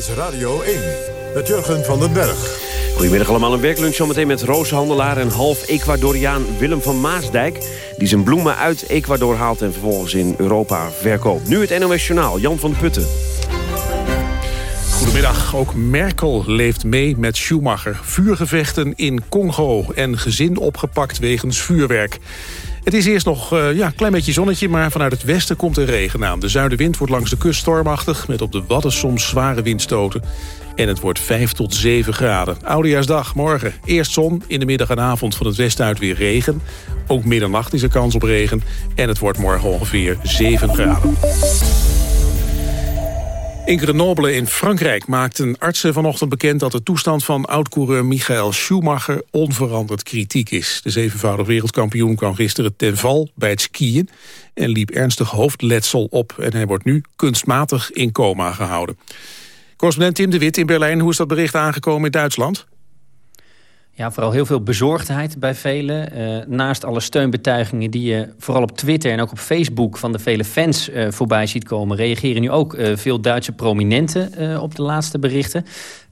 is Radio 1 met Jurgen van den Berg. Goedemiddag allemaal, een werklunch zometeen met rooshandelaar en half Ecuadoriaan Willem van Maasdijk... die zijn bloemen uit Ecuador haalt en vervolgens in Europa verkoopt. Nu het NOS Journaal, Jan van Putten. Goedemiddag. Ook Merkel leeft mee met Schumacher. Vuurgevechten in Congo en gezin opgepakt wegens vuurwerk. Het is eerst nog ja, een klein beetje zonnetje, maar vanuit het westen komt er regen aan. De zuidenwind wordt langs de kust stormachtig, met op de Wadden soms zware windstoten. En het wordt 5 tot 7 graden. Oudejaarsdag, morgen. Eerst zon, in de middag en avond van het westen uit weer regen. Ook middernacht is er kans op regen. En het wordt morgen ongeveer 7 graden. In Grenoble in Frankrijk maakten artsen vanochtend bekend... dat de toestand van oud-coureur Michael Schumacher onveranderd kritiek is. De zevenvoudig wereldkampioen kwam gisteren ten val bij het skiën... en liep ernstig hoofdletsel op. En hij wordt nu kunstmatig in coma gehouden. Correspondent Tim de Wit in Berlijn. Hoe is dat bericht aangekomen in Duitsland? Ja, vooral heel veel bezorgdheid bij velen. Uh, naast alle steunbetuigingen die je vooral op Twitter en ook op Facebook... van de vele fans uh, voorbij ziet komen... reageren nu ook uh, veel Duitse prominenten op de laatste berichten.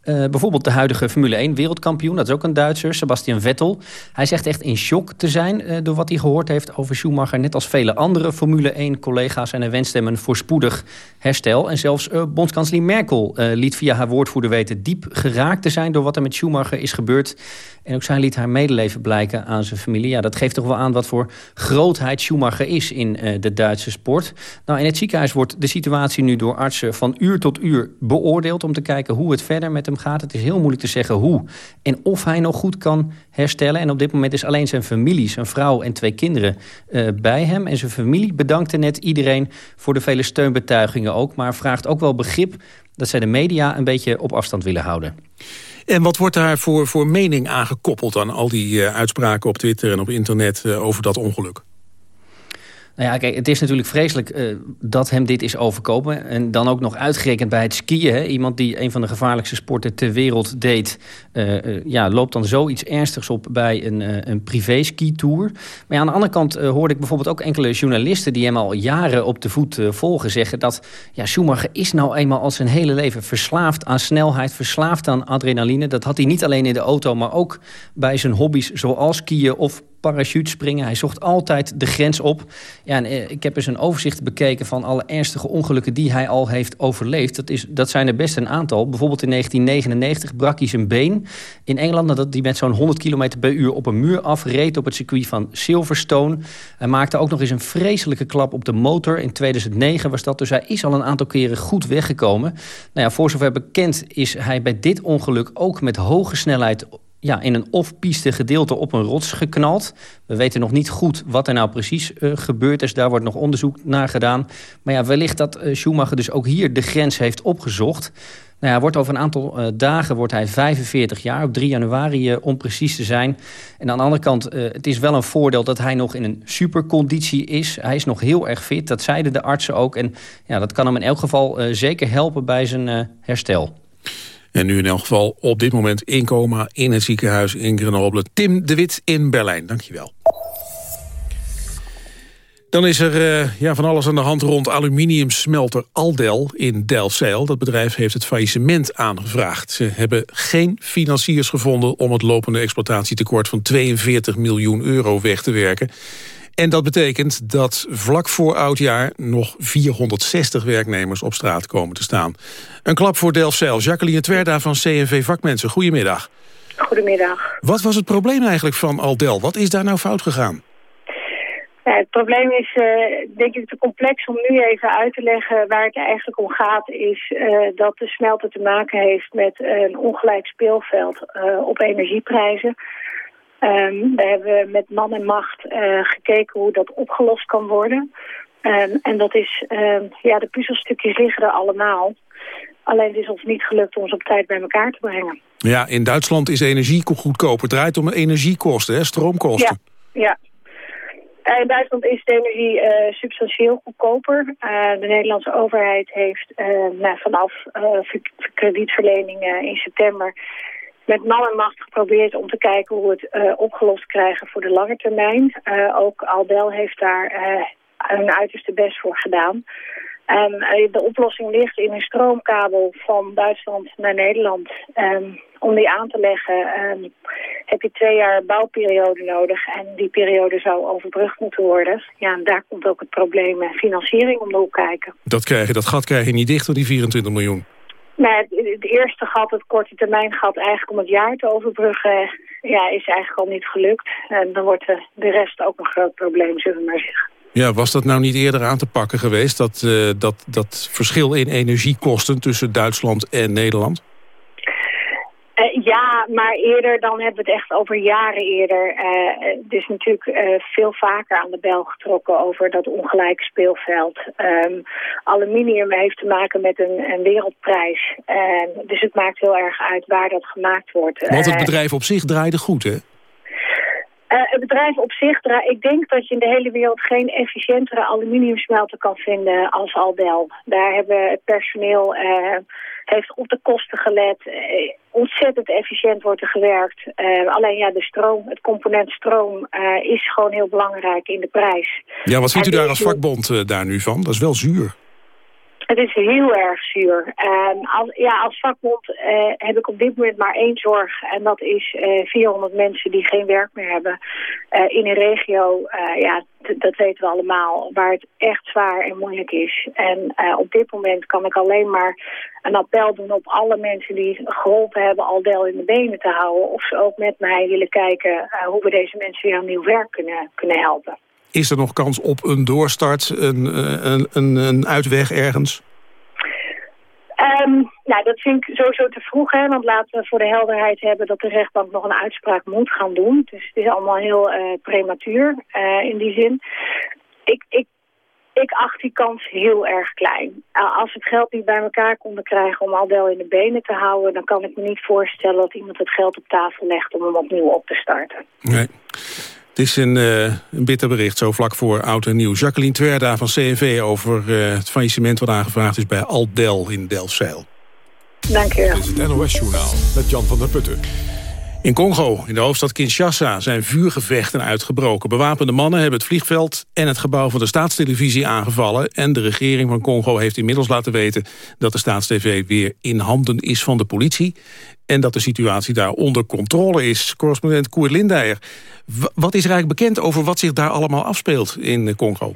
Uh, bijvoorbeeld de huidige Formule 1 wereldkampioen, dat is ook een Duitser, Sebastian Vettel. Hij zegt echt in shock te zijn uh, door wat hij gehoord heeft over Schumacher. Net als vele andere Formule 1 collega's. En hij wenst hem een voorspoedig herstel. En zelfs uh, bondskanselier Merkel liet via haar woordvoerder weten... diep geraakt te zijn door wat er met Schumacher is gebeurd. En ook zij liet haar medeleven blijken aan zijn familie. Ja, dat geeft toch wel aan wat voor grootheid Schumacher is in de Duitse sport. Nou, in het ziekenhuis wordt de situatie nu door artsen van uur tot uur beoordeeld... om te kijken hoe het verder met hem gaat. Het is heel moeilijk te zeggen hoe en of hij nog goed kan herstellen. En op dit moment is alleen zijn familie, zijn vrouw en twee kinderen uh, bij hem. En zijn familie bedankte net iedereen voor de vele steunbetuigingen ook. Maar vraagt ook wel begrip dat zij de media een beetje op afstand willen houden. En wat wordt daar voor, voor mening aangekoppeld aan al die uh, uitspraken op Twitter en op internet uh, over dat ongeluk? Nou ja, kijk, het is natuurlijk vreselijk uh, dat hem dit is overkomen. En dan ook nog uitgerekend bij het skiën. Iemand die een van de gevaarlijkste sporten ter wereld deed... Uh, uh, ja, loopt dan zoiets ernstigs op bij een, een privé-ski-tour. Maar ja, aan de andere kant hoorde ik bijvoorbeeld ook enkele journalisten... die hem al jaren op de voet volgen zeggen... dat ja, Schumacher is nou eenmaal al zijn hele leven verslaafd aan snelheid... verslaafd aan adrenaline. Dat had hij niet alleen in de auto, maar ook bij zijn hobby's... zoals skiën of parachutespringen. Hij zocht altijd de grens op. Ja, eh, ik heb eens een overzicht bekeken van alle ernstige ongelukken... die hij al heeft overleefd. Dat, is, dat zijn er best een aantal. Bijvoorbeeld in 1999 brak hij zijn been in Engeland... nadat hij met zo'n 100 km per uur op een muur afreed... op het circuit van Silverstone. Hij maakte ook nog eens een vreselijke klap op de motor. In 2009 was dat, dus hij is al een aantal keren goed weggekomen. Nou ja, voor zover bekend is hij bij dit ongeluk... ook met hoge snelheid ja, in een off-piste gedeelte op een rots geknald. We weten nog niet goed wat er nou precies uh, gebeurd is. Daar wordt nog onderzoek naar gedaan. Maar ja, wellicht dat uh, Schumacher dus ook hier de grens heeft opgezocht. Nou ja, wordt over een aantal uh, dagen wordt hij 45 jaar, op 3 januari om precies te zijn. En aan de andere kant, het is wel een voordeel dat hij nog in een superconditie is. Hij is nog heel erg fit, dat zeiden de artsen ook. En ja, dat kan hem in elk geval zeker helpen bij zijn herstel. En nu in elk geval op dit moment in coma in het ziekenhuis in Grenoble. Tim de Wit in Berlijn, dankjewel. Dan is er uh, ja, van alles aan de hand rond aluminiumsmelter Aldel in Delfzijl. Dat bedrijf heeft het faillissement aangevraagd. Ze hebben geen financiers gevonden om het lopende exploitatietekort van 42 miljoen euro weg te werken. En dat betekent dat vlak voor oudjaar nog 460 werknemers op straat komen te staan. Een klap voor Delfzijl. Jacqueline Twerda van CNV Vakmensen, goedemiddag. Goedemiddag. Wat was het probleem eigenlijk van Aldel? Wat is daar nou fout gegaan? Ja, het probleem is uh, denk ik te complex om nu even uit te leggen waar het eigenlijk om gaat. Is uh, dat de smelter te maken heeft met een ongelijk speelveld uh, op energieprijzen. Um, we hebben met man en macht uh, gekeken hoe dat opgelost kan worden. Um, en dat is, um, ja, de puzzelstukjes liggen er allemaal. Alleen het is ons niet gelukt om ze op tijd bij elkaar te brengen. Ja, in Duitsland is energie goedkoper. Het draait om energiekosten, hè? stroomkosten. Ja, ja. In Duitsland is de energie uh, substantieel goedkoper. Uh, de Nederlandse overheid heeft uh, nou, vanaf kredietverlening in september met man en macht geprobeerd om te kijken hoe we het uh, opgelost krijgen voor de lange termijn. Uh, ook Aldel heeft daar uh, hun uiterste best voor gedaan. En de oplossing ligt in een stroomkabel van Duitsland naar Nederland. Um, om die aan te leggen um, heb je twee jaar bouwperiode nodig. En die periode zou overbrugd moeten worden. Ja, daar komt ook het probleem financiering om de hoek kijken. Dat, krijg je, dat gat krijg je niet dichter, die 24 miljoen. Nee, het, eerste gat, het korte termijn gat, eigenlijk om het jaar te overbruggen, ja, is eigenlijk al niet gelukt. En dan wordt de, de rest ook een groot probleem, zullen we maar zeggen. Ja, was dat nou niet eerder aan te pakken geweest, dat, uh, dat, dat verschil in energiekosten tussen Duitsland en Nederland? Ja, maar eerder dan hebben we het echt over jaren eerder. Uh, het is natuurlijk uh, veel vaker aan de bel getrokken over dat ongelijke speelveld. Um, aluminium heeft te maken met een, een wereldprijs. dus het maakt heel erg uit waar dat gemaakt wordt. Want het bedrijf op zich draaide goed, hè? Uh, het bedrijf op zich, ik denk dat je in de hele wereld geen efficiëntere aluminiumsmelter kan vinden als Aldel. Daar hebben het personeel uh, heeft op de kosten gelet. Uh, ontzettend efficiënt wordt er gewerkt. alleen ja, de stroom, het component stroom is gewoon heel belangrijk in de prijs. Ja, wat vindt u daar als vakbond daar nu van? Dat is wel zuur. Het is heel erg zuur. Um, als, ja, als vakbond uh, heb ik op dit moment maar één zorg. En dat is uh, eh, 400 mensen die geen werk meer hebben. Uh, in een regio, ja, dat weten we allemaal, waar het echt zwaar en moeilijk is. En op dit moment kan ik alleen maar een appel doen op alle mensen die geholpen hebben Aldel in de benen te houden. Of ze ook met mij willen kijken hoe we deze mensen weer aan nieuw werk kunnen, kunnen helpen. Is er nog kans op een doorstart, een, eh, een, een, een uitweg ergens? Um, nou, dat vind ik sowieso te vroeg, hè, want laten we voor de helderheid hebben dat de rechtbank nog een uitspraak moet gaan doen. Dus het is allemaal heel uh, prematuur uh, in die zin. Ik, ik, ik acht die kans heel erg klein. als we het geld niet bij elkaar konden krijgen om Aldel in de benen te houden, dan kan ik me niet voorstellen dat iemand het geld op tafel legt om hem opnieuw op te starten. Nee. Het is een, uh, een bitter bericht, zo vlak voor oud en nieuw. Jacqueline Twerda van CNV over uh, het faillissement... wat aangevraagd is bij Aldel in Delfzijl. Dank u wel. Dit is het NOS-journaal met Jan van der Putten. In Congo, in de hoofdstad Kinshasa, zijn vuurgevechten uitgebroken. Bewapende mannen hebben het vliegveld en het gebouw van de staatstelevisie aangevallen. En de regering van Congo heeft inmiddels laten weten dat de staatstv weer in handen is van de politie. En dat de situatie daar onder controle is. Correspondent Koer Lindeyer, wat is eigenlijk bekend over wat zich daar allemaal afspeelt in Congo?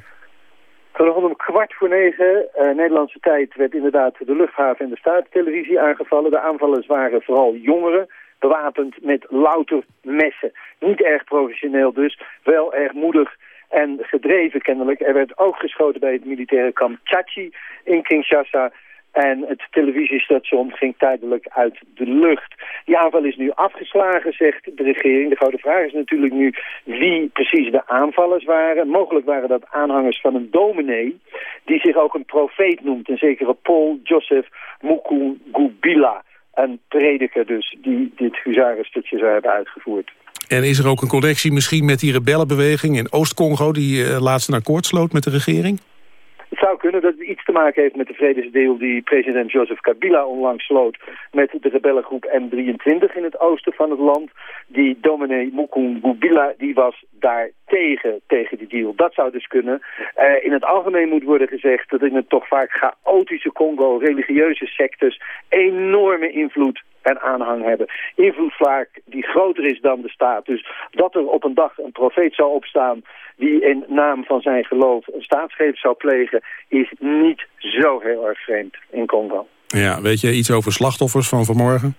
Om kwart voor negen, uh, Nederlandse tijd, werd inderdaad de luchthaven en de staatstelevisie aangevallen. De aanvallers waren vooral jongeren bewapend met louter messen. Niet erg professioneel dus, wel erg moedig en gedreven kennelijk. Er werd ook geschoten bij het militaire kamp Chachi in Kinshasa. En het televisiestation ging tijdelijk uit de lucht. Die aanval is nu afgeslagen, zegt de regering. De grote vraag is natuurlijk nu wie precies de aanvallers waren. Mogelijk waren dat aanhangers van een dominee... die zich ook een profeet noemt. Een zekere Paul Joseph Mukungubila een prediker dus die dit huzarenstukje zou hebben uitgevoerd. En is er ook een connectie misschien met die rebellenbeweging in Oost-Congo... die uh, laatst een akkoord sloot met de regering? Het zou kunnen dat het iets te maken heeft met de vredesdeel die president Joseph Kabila onlangs sloot met de rebellengroep M23 in het oosten van het land. Die dominee Mukungubila die was daar tegen, tegen die deal. Dat zou dus kunnen. Uh, in het algemeen moet worden gezegd dat in het toch vaak chaotische Congo religieuze sectes enorme invloed en aanhang hebben. Invloedvlaak die groter is dan de staat. Dus dat er op een dag een profeet zou opstaan die in naam van zijn geloof een staatsgreep zou plegen, is niet zo heel erg vreemd in Congo. Ja, weet je iets over slachtoffers van vanmorgen?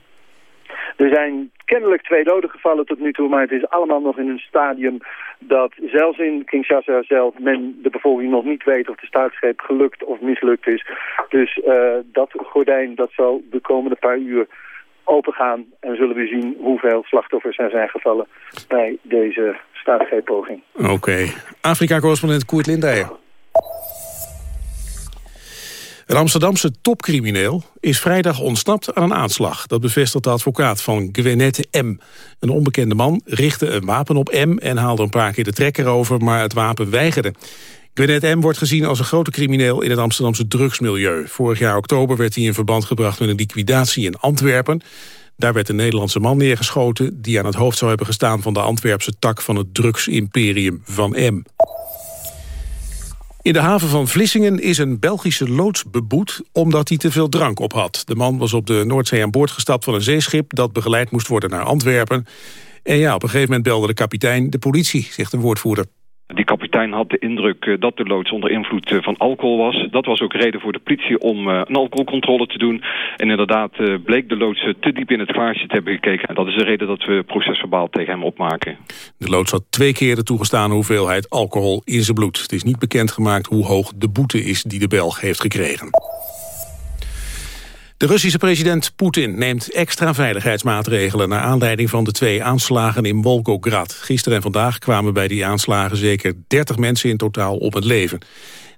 Er zijn kennelijk twee doden gevallen tot nu toe, maar het is allemaal nog in een stadium dat zelfs in Kinshasa zelf men de bevolking nog niet weet of de staatsgreep gelukt of mislukt is. Dus uh, dat gordijn dat zal de komende paar uur opengaan en zullen we zien hoeveel slachtoffers er zijn gevallen bij deze staatsgreeppoging. Oké. Afrika-correspondent Koert Lindeyer. Een Amsterdamse topcrimineel is vrijdag ontsnapt aan een aanslag. Dat bevestigt de advocaat van Gwenette M. Een onbekende man richtte een wapen op M... en haalde een paar keer de trekker over, maar het wapen weigerde. Gwenette M. wordt gezien als een grote crimineel in het Amsterdamse drugsmilieu. Vorig jaar oktober werd hij in verband gebracht met een liquidatie in Antwerpen. Daar werd een Nederlandse man neergeschoten... die aan het hoofd zou hebben gestaan van de Antwerpse tak van het drugsimperium van M. In de haven van Vlissingen is een Belgische loods beboet omdat hij te veel drank op had. De man was op de Noordzee aan boord gestapt van een zeeschip dat begeleid moest worden naar Antwerpen. En ja, op een gegeven moment belde de kapitein de politie, zegt een woordvoerder. Die kapitein had de indruk eh, dat de loods onder invloed eh, van alcohol was. Dat was ook reden voor de politie om eh, een alcoholcontrole te doen. En inderdaad bleek de loods te diep in het glaasje te hebben gekeken. En dat is de reden dat we procesverbaal tegen hem opmaken. De loods had twee keer de toegestane hoeveelheid alcohol in zijn bloed. Het is niet bekendgemaakt hoe hoog de boete is die de Belg heeft gekregen. De Russische president Poetin neemt extra veiligheidsmaatregelen... naar aanleiding van de twee aanslagen in Volgograd. Gisteren en vandaag kwamen bij die aanslagen zeker 30 mensen in totaal op het leven.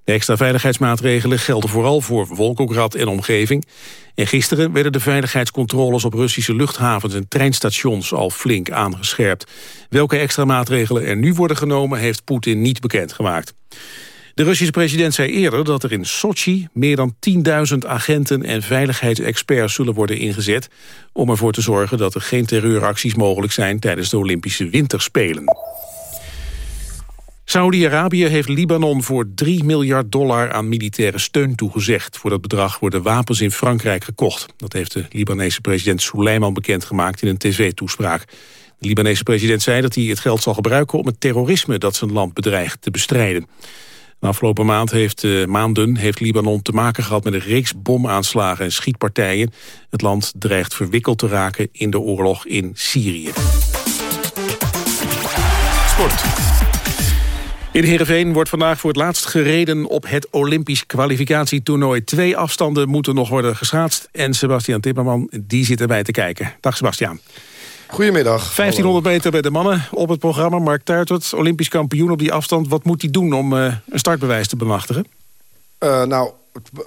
De extra veiligheidsmaatregelen gelden vooral voor Volgograd en omgeving. En gisteren werden de veiligheidscontroles op Russische luchthavens en treinstations al flink aangescherpt. Welke extra maatregelen er nu worden genomen heeft Poetin niet bekendgemaakt. De Russische president zei eerder dat er in Sochi meer dan 10.000 agenten en veiligheidsexperts zullen worden ingezet om ervoor te zorgen dat er geen terreuracties mogelijk zijn tijdens de Olympische Winterspelen. Saudi-Arabië heeft Libanon voor 3 miljard dollar aan militaire steun toegezegd. Voor dat bedrag worden wapens in Frankrijk gekocht. Dat heeft de Libanese president Soleiman bekendgemaakt in een tv-toespraak. De Libanese president zei dat hij het geld zal gebruiken om het terrorisme dat zijn land bedreigt te bestrijden. De afgelopen maand heeft, uh, maanden heeft Libanon te maken gehad met een reeks bomaanslagen en schietpartijen. Het land dreigt verwikkeld te raken in de oorlog in Syrië. Sport. In Heerenveen wordt vandaag voor het laatst gereden op het Olympisch kwalificatietoernooi. Twee afstanden moeten nog worden geschaatst. En Sebastian Timmerman, die zit erbij te kijken. Dag Sebastian. Goedemiddag. 1500 meter bij de mannen op het programma. Mark Tuitert, Olympisch kampioen op die afstand. Wat moet hij doen om uh, een startbewijs te bemachtigen? Uh, nou,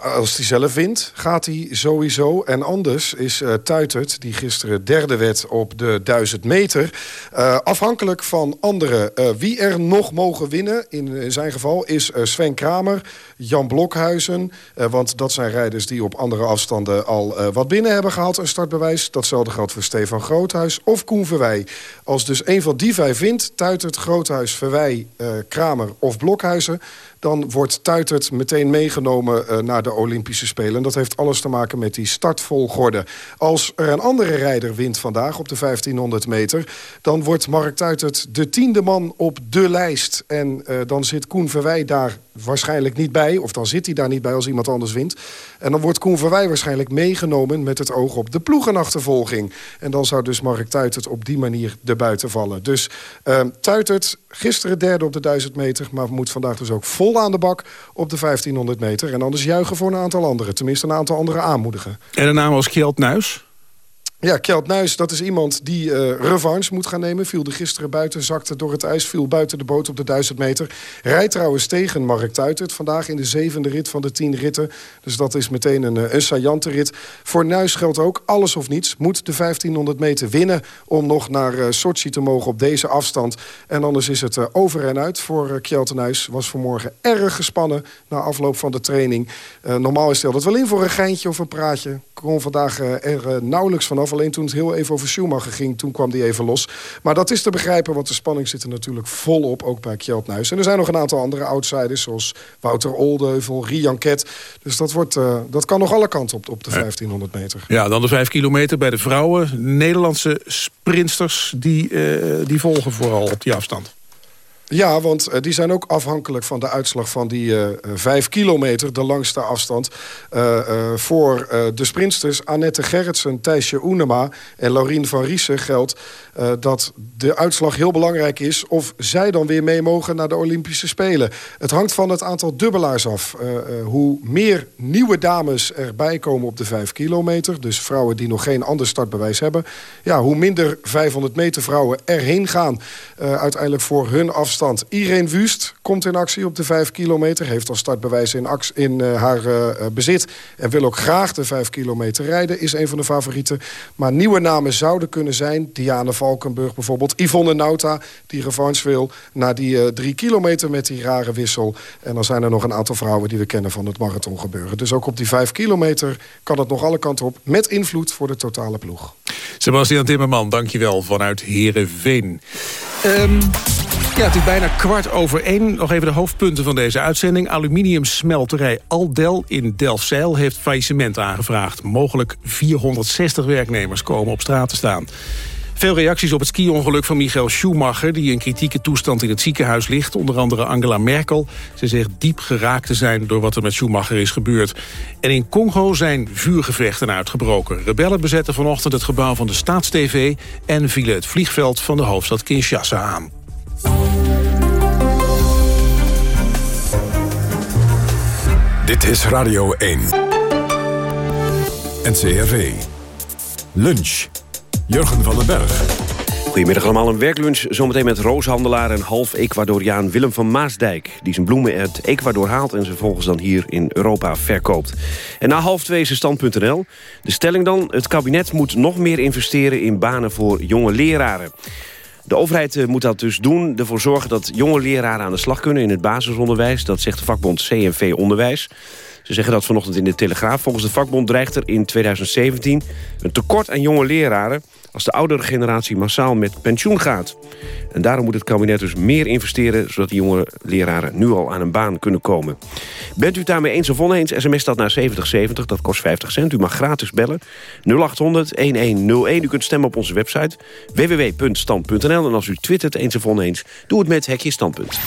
als hij zelf wint, gaat hij sowieso. En anders is uh, Tuitert, die gisteren derde werd op de 1000 meter... Uh, afhankelijk van anderen. Uh, wie er nog mogen winnen, in zijn geval, is Sven Kramer... Jan Blokhuizen, want dat zijn rijders die op andere afstanden... al wat binnen hebben gehaald, een startbewijs. Datzelfde geldt voor Stefan Groothuis of Koen Verwij. Als dus een van die vijf wint, Tuitert, Groothuis, Verwij, Kramer of Blokhuizen dan wordt Tuitert meteen meegenomen uh, naar de Olympische Spelen. Dat heeft alles te maken met die startvolgorde. Als er een andere rijder wint vandaag op de 1500 meter... dan wordt Mark Tuitert de tiende man op de lijst. En uh, dan zit Koen Verwij daar waarschijnlijk niet bij. Of dan zit hij daar niet bij als iemand anders wint. En dan wordt Koen Verwij waarschijnlijk meegenomen... met het oog op de ploegenachtervolging. En dan zou dus Mark Tuitert op die manier erbuiten vallen. Dus uh, Tuitert, gisteren derde op de 1000 meter... maar moet vandaag dus ook vol aan de bak op de 1500 meter. En anders juichen voor een aantal anderen. Tenminste een aantal anderen aanmoedigen. En de naam was Kjeld Nuis? Ja, Kjeld Nuis, dat is iemand die uh, revanche moet gaan nemen. Viel de gisteren buiten, zakte door het ijs, viel buiten de boot op de 1000 meter. Rijdt trouwens tegen Mark Tuitert. Vandaag in de zevende rit van de tien ritten. Dus dat is meteen een, eh, een saillante rit. Voor Nuis geldt ook alles of niets. Moet de 1500 meter winnen om nog naar uh, Sochi te mogen op deze afstand. En anders is het over en uit voor uh, Kjeld Nuis. Was vanmorgen erg gespannen na afloop van de training. normaal is altijd wel in voor een geintje of een praatje. Kon vandaag er nauwelijks vanaf Alleen toen het heel even over Schumacher ging, toen kwam die even los. Maar dat is te begrijpen, want de spanning zit er natuurlijk volop, ook bij Kjeld Nuis. En er zijn nog een aantal andere outsiders, zoals Wouter Oldeuvel, Rian Ket. Dus dat, wordt, uh, dat kan nog alle kanten op, op de 1500 meter. Ja, dan de 5 kilometer bij de vrouwen. Nederlandse sprinters, die, uh, die volgen vooral op die afstand. Ja, want uh, die zijn ook afhankelijk van de uitslag van die uh, vijf kilometer, de langste afstand. Uh, voor de sprinters Annette Gerritsen, Thijsje Oenema en Laurien van Riesen geldt dat de uitslag heel belangrijk is... of zij dan weer mee mogen naar de Olympische Spelen. Het hangt van het aantal dubbelaars af. hoe meer nieuwe dames erbij komen op de vijf kilometer... dus vrouwen die nog geen ander startbewijs hebben... ja, hoe minder 500 meter vrouwen erheen gaan... uiteindelijk voor hun afstand afstand. Irene Wust komt in actie op de 5 kilometer. Heeft al startbewijs in, in uh, haar uh, bezit. En wil ook graag de 5 kilometer rijden. Is een van de favorieten. Maar nieuwe namen zouden kunnen zijn. Diana Valkenburg bijvoorbeeld. Yvonne Nauta, die revanche wil. Na die uh, 3 kilometer met die rare wissel. En dan zijn er nog een aantal vrouwen die we kennen van het marathon gebeuren. Dus ook op die 5 kilometer kan het nog alle kanten op. Met invloed voor de totale ploeg. Sebastian Timmerman, dankjewel vanuit Heerenveen. Um... Ja, het is bijna kwart over één. Nog even de hoofdpunten van deze uitzending. Aluminiumsmelterij Aldel in Delfzijl heeft faillissement aangevraagd. Mogelijk 460 werknemers komen op straat te staan. Veel reacties op het ski-ongeluk van Michael Schumacher... die in kritieke toestand in het ziekenhuis ligt. Onder andere Angela Merkel. Ze zegt diep geraakt te zijn door wat er met Schumacher is gebeurd. En in Congo zijn vuurgevechten uitgebroken. Rebellen bezetten vanochtend het gebouw van de Staatstv... en vielen het vliegveld van de hoofdstad Kinshasa aan. Dit is Radio 1. NCRV. Lunch. Jurgen van den Berg. Goedemiddag allemaal, een werklunch zometeen met rooshandelaar en half Ecuadoriaan Willem van Maasdijk. Die zijn bloemen uit Ecuador haalt en ze volgens dan hier in Europa verkoopt. En na half twee is stand.nl. De stelling dan, het kabinet moet nog meer investeren in banen voor jonge leraren. De overheid eh, moet dat dus doen. Ervoor zorgen dat jonge leraren aan de slag kunnen in het basisonderwijs. Dat zegt de vakbond CNV Onderwijs. Ze zeggen dat vanochtend in de Telegraaf. Volgens de vakbond dreigt er in 2017 een tekort aan jonge leraren... als de oudere generatie massaal met pensioen gaat. En daarom moet het kabinet dus meer investeren... zodat die jonge leraren nu al aan een baan kunnen komen. Bent u daarmee eens of oneens? SMS dat naar 7070, dat kost 50 cent. U mag gratis bellen. 0800-1101. U kunt stemmen op onze website www.stand.nl. En als u twittert eens of oneens, doe het met Hekje Standpunt.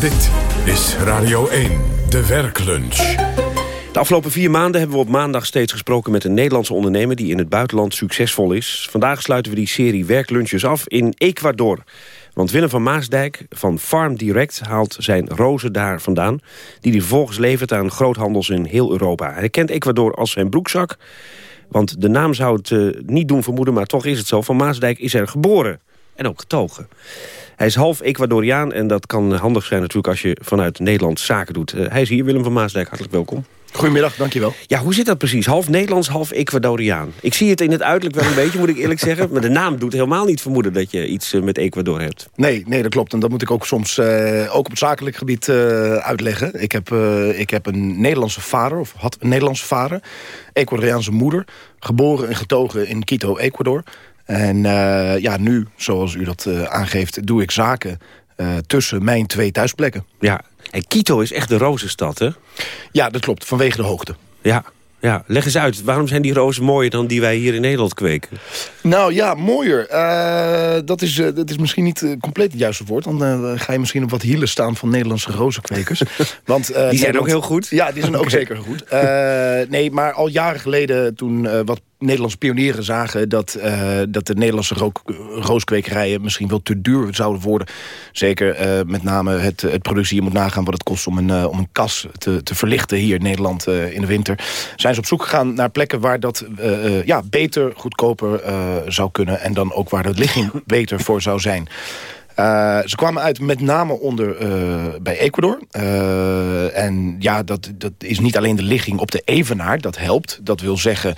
Dit is Radio 1, de werklunch. De afgelopen vier maanden hebben we op maandag steeds gesproken met een Nederlandse ondernemer die in het buitenland succesvol is. Vandaag sluiten we die serie werklunches af in Ecuador. Want Willem van Maasdijk van Farm Direct haalt zijn rozen daar vandaan... die hij vervolgens levert aan groothandels in heel Europa. Hij kent Ecuador als zijn broekzak... want de naam zou het uh, niet doen vermoeden, maar toch is het zo. Van Maasdijk is er geboren en ook getogen. Hij is half Ecuadoriaan en dat kan handig zijn natuurlijk... als je vanuit Nederland zaken doet. Uh, hij is hier, Willem van Maasdijk, hartelijk welkom. Goedemiddag, dankjewel. Ja, hoe zit dat precies? Half Nederlands, half Ecuadoriaan. Ik zie het in het uiterlijk wel een beetje, moet ik eerlijk zeggen. Maar de naam doet helemaal niet vermoeden dat je iets uh, met Ecuador hebt. Nee, nee, dat klopt. En dat moet ik ook soms uh, ook op het zakelijk gebied uh, uitleggen. Ik heb, ik heb een Nederlandse vader, of had een Nederlandse vader. Ecuadoriaanse moeder. Geboren en getogen in Quito, Ecuador. En ja, nu, zoals u dat aangeeft, doe ik zaken tussen mijn twee thuisplekken. Ja, en Quito is echt de rozenstad, hè? Ja, dat klopt, vanwege de hoogte. Ja, ja, leg eens uit. Waarom zijn die rozen mooier dan die wij hier in Nederland kweken? Nou ja, mooier. Uh, dat, is, uh, dat is misschien niet uh, compleet het juiste woord. Dan ga je misschien op wat hielen staan van Nederlandse rozenkwekers. Want, die zijn Nederland, ook heel goed? Ja, die zijn ook zeker goed. nee, maar al jaren geleden toen wat Nederlandse pionieren zagen dat, uh, dat de Nederlandse rooskwekerijen misschien wel te duur zouden worden. Zeker uh, met name het, het productie. Je moet nagaan wat het kost om een, uh, om een kas te, te verlichten hier in Nederland in de winter. Zijn ze op zoek gegaan naar plekken waar dat ja, beter, goedkoper zou kunnen. En dan ook waar de ligging beter voor zou zijn. Uh, ze kwamen uit met name onder uh, bij Ecuador. Uh, en ja, dat, dat is niet alleen de ligging op de evenaar. Dat helpt. Dat wil zeggen,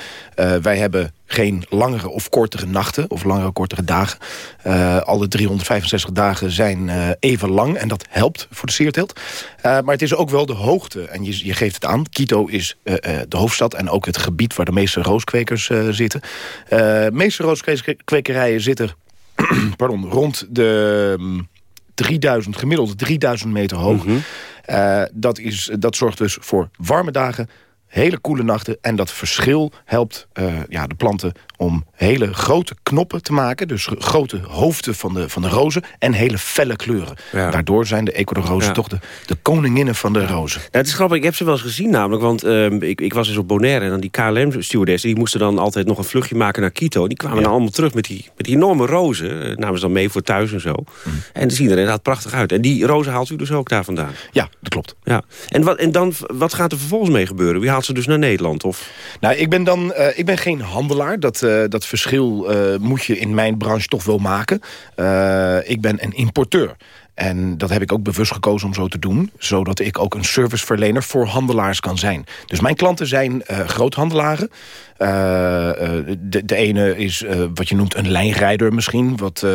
wij hebben geen langere of kortere nachten. Of langere kortere dagen. alle 365 dagen zijn even lang. En dat helpt voor de sierteelt. maar het is ook wel de hoogte. En je, je geeft het aan. Quito is de hoofdstad. En ook het gebied waar de meeste rooskwekers zitten. de meeste rooskwekerijen zitten pardon, rond de 3000, mm, gemiddeld 3000 meter hoog. Mm -hmm. uh, dat, is, dat zorgt dus voor warme dagen, hele koele nachten. En dat verschil helpt uh, ja, de planten om hele grote knoppen te maken. Dus grote hoofden van de, van de rozen en hele felle kleuren. Ja. Daardoor zijn de Ecuador-rozen ja. toch de, de koninginnen van de rozen. Ja, het is grappig, ik heb ze wel eens gezien namelijk. Want uh, ik, ik was eens op Bonaire en dan die KLM-stewardessen... die moesten dan altijd nog een vluchtje maken naar Quito. Die kwamen dan allemaal terug met die, met die enorme rozen. Uh, namen ze dan mee voor thuis en zo. Mm. En die zien er inderdaad prachtig uit. En die rozen haalt u dus ook daar vandaan? Ja, dat klopt. Ja. En, wat, en dan, wat gaat er vervolgens mee gebeuren? Wie haalt ze dus naar Nederland? Of? Nou, ik ben dan uh, ik ben geen handelaar. Dat, uh, dat verschil uh, moet je in mijn branche toch wel maken. Ik ben een importeur. En dat heb ik ook bewust gekozen om zo te doen. Zodat ik ook een serviceverlener voor handelaars kan zijn. Dus mijn klanten zijn uh, groothandelaren. Uh, de, de, ene is uh, wat je noemt een lijnrijder misschien. Wat,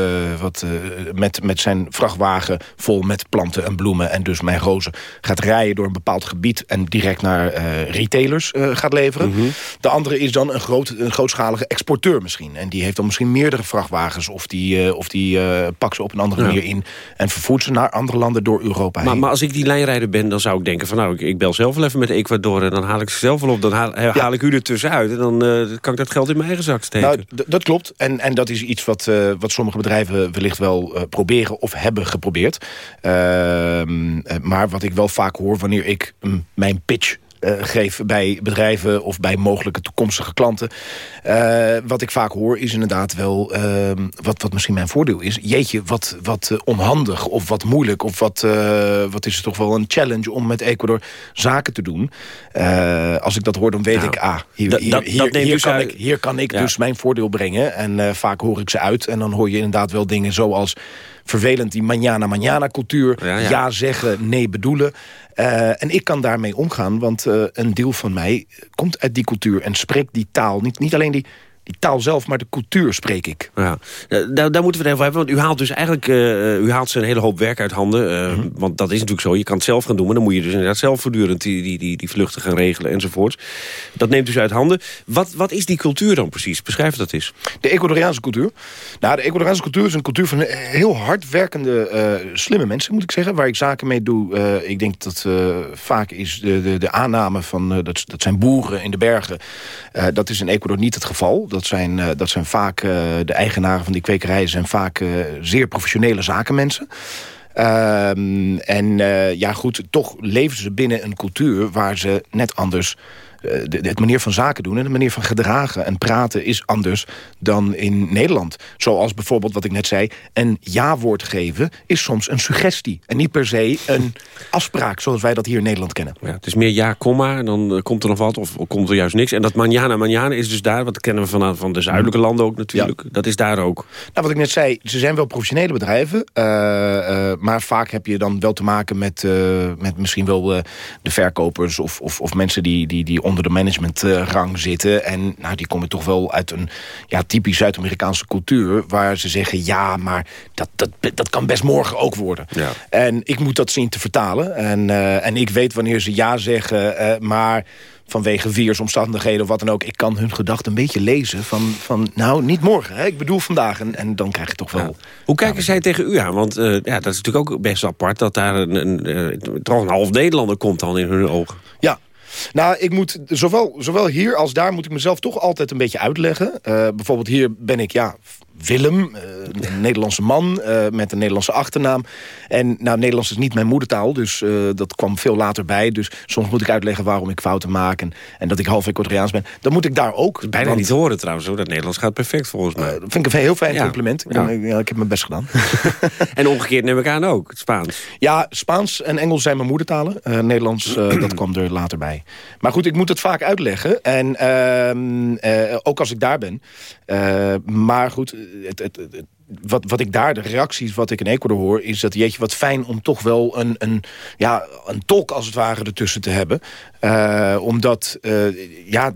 wat met, met zijn vrachtwagen vol met planten en bloemen... en dus mijn rozen gaat rijden door een bepaald gebied... en direct naar retailers gaat leveren. Mm -hmm. De andere is dan een, groot, een grootschalige exporteur misschien. En die heeft dan misschien meerdere vrachtwagens... of die, of die pakt ze op een andere ja. manier in... en vervoert ze naar andere landen door Europa heen. Maar als ik die lijnrijder ben, dan zou ik denken... van nou, ik, ik bel zelf wel even met Ecuador... en dan haal ik ze zelf wel op. Dan haal, haal ja. ik u er tussenuit en dan uh, kan ik dat geld in mijn eigen zak steken. Nou, dat klopt. En, en dat is iets wat, uh, wat sommige bedrijven wellicht wel uh, proberen... of hebben geprobeerd. Ehm, maar wat ik wel vaak hoor wanneer ik mm, mijn pitch geef bij bedrijven of bij mogelijke toekomstige klanten. Uh, wat ik vaak hoor is inderdaad wel, uh, wat, wat misschien mijn voordeel is... jeetje, wat, wat onhandig of wat moeilijk of wat, wat is het toch wel een challenge... om met Ecuador zaken te doen. als ik dat hoor, dan weet nou, ik, ah, hier, hier, hier, hier kan, ik, hier kan ik ja. dus mijn voordeel brengen. En vaak hoor ik ze uit en dan hoor je inderdaad wel dingen zoals vervelend die manana manana cultuur. Ja, ja. ja, zeggen, nee bedoelen. Uh, en ik kan daarmee omgaan, want uh, een deel van mij komt uit die cultuur... en spreekt die taal. Niet, niet alleen die, die taal zelf, maar de cultuur spreek ik. Ja, daar, daar moeten we het even hebben. Want u haalt dus eigenlijk uh, u haalt ze een hele hoop werk uit handen. Uh, mm -hmm. Want dat is natuurlijk zo. Je kan het zelf gaan doen. Maar dan moet je dus inderdaad zelf voortdurend die, die, die, die vluchten gaan regelen enzovoort. Dat neemt dus uit handen. Wat, wat is die cultuur dan precies? Beschrijf dat eens. De Ecuadoriaanse cultuur. Nou, de Ecuadoriaanse cultuur is een cultuur van heel hard werkende, uh, slimme mensen, moet ik zeggen. Waar ik zaken mee doe. Ik denk dat vaak is de, de, de aanname van, dat, dat zijn boeren in de bergen. dat is in Ecuador niet het geval. Dat zijn, uh, dat zijn vaak uh, de eigenaren van die kwekerijen... zijn vaak uh, zeer professionele zakenmensen. Um, en ja goed, toch leven ze binnen een cultuur... waar ze net anders de, de, manier van zaken doen en de manier van gedragen en praten is anders dan in Nederland. Zoals bijvoorbeeld wat ik net zei, een ja-woord geven is soms een suggestie. En niet per se een afspraak zoals wij dat hier in Nederland kennen. Ja, het is meer ja, komma, en dan uh, komt er nog wat of komt er juist niks. En dat manjana, manjana is dus daar, wat kennen we van, van de zuidelijke landen ook natuurlijk. Ja. Dat is daar ook. Nou, wat ik net zei, ze zijn wel professionele bedrijven. Uh, uh, maar vaak heb je dan wel te maken met, met misschien wel de verkopers of, of, of mensen die, die, die onder de managementrang zitten. En nou, die komen toch wel uit een ja, typisch Zuid-Amerikaanse cultuur... waar ze zeggen, ja, maar dat, dat, dat kan best morgen ook worden. Ja. En ik moet dat zien te vertalen. En, uh, en ik weet wanneer ze ja zeggen, uh, maar vanwege weersomstandigheden of wat dan ook... ik kan hun gedachten een beetje lezen van, van nou, niet morgen, hè? ik bedoel vandaag. En, en dan krijg je toch wel... Ja. Hoe kijken zij tegen u aan? Want uh, ja, dat is natuurlijk ook best apart... dat daar een, een, toch een half Nederlander komt dan in hun ogen. Ja, nou, ik moet zowel, zowel hier als daar moet ik mezelf toch altijd een beetje uitleggen. Uh, bijvoorbeeld hier ben ik, ja, Willem, uh, een Nederlandse man uh, met een Nederlandse achternaam. En nou, Nederlands is niet mijn moedertaal, dus uh, dat kwam veel later bij. Dus soms moet ik uitleggen waarom ik fouten maak en, en dat ik half Ecuadoriaans ben. Dan moet ik daar ook. Bijna want, niet horen trouwens, hoor. dat Nederlands gaat perfect volgens mij. dat vind ik een heel fijn ja. compliment. Ja. Ik, ja, ik heb mijn best gedaan. en omgekeerd neem ik aan ook, het Spaans. Ja, Spaans en Engels zijn mijn moedertalen. Nederlands, dat kwam er later bij. Maar goed, ik moet het vaak uitleggen. En ehm, ook als ik daar ben. maar goed het, het, het, wat, wat ik daar, de reacties wat ik in Ecuador hoor... is dat, jeetje, wat fijn om toch wel een, een, ja, een tolk als het ware ertussen te hebben. Uh, omdat, uh, ja...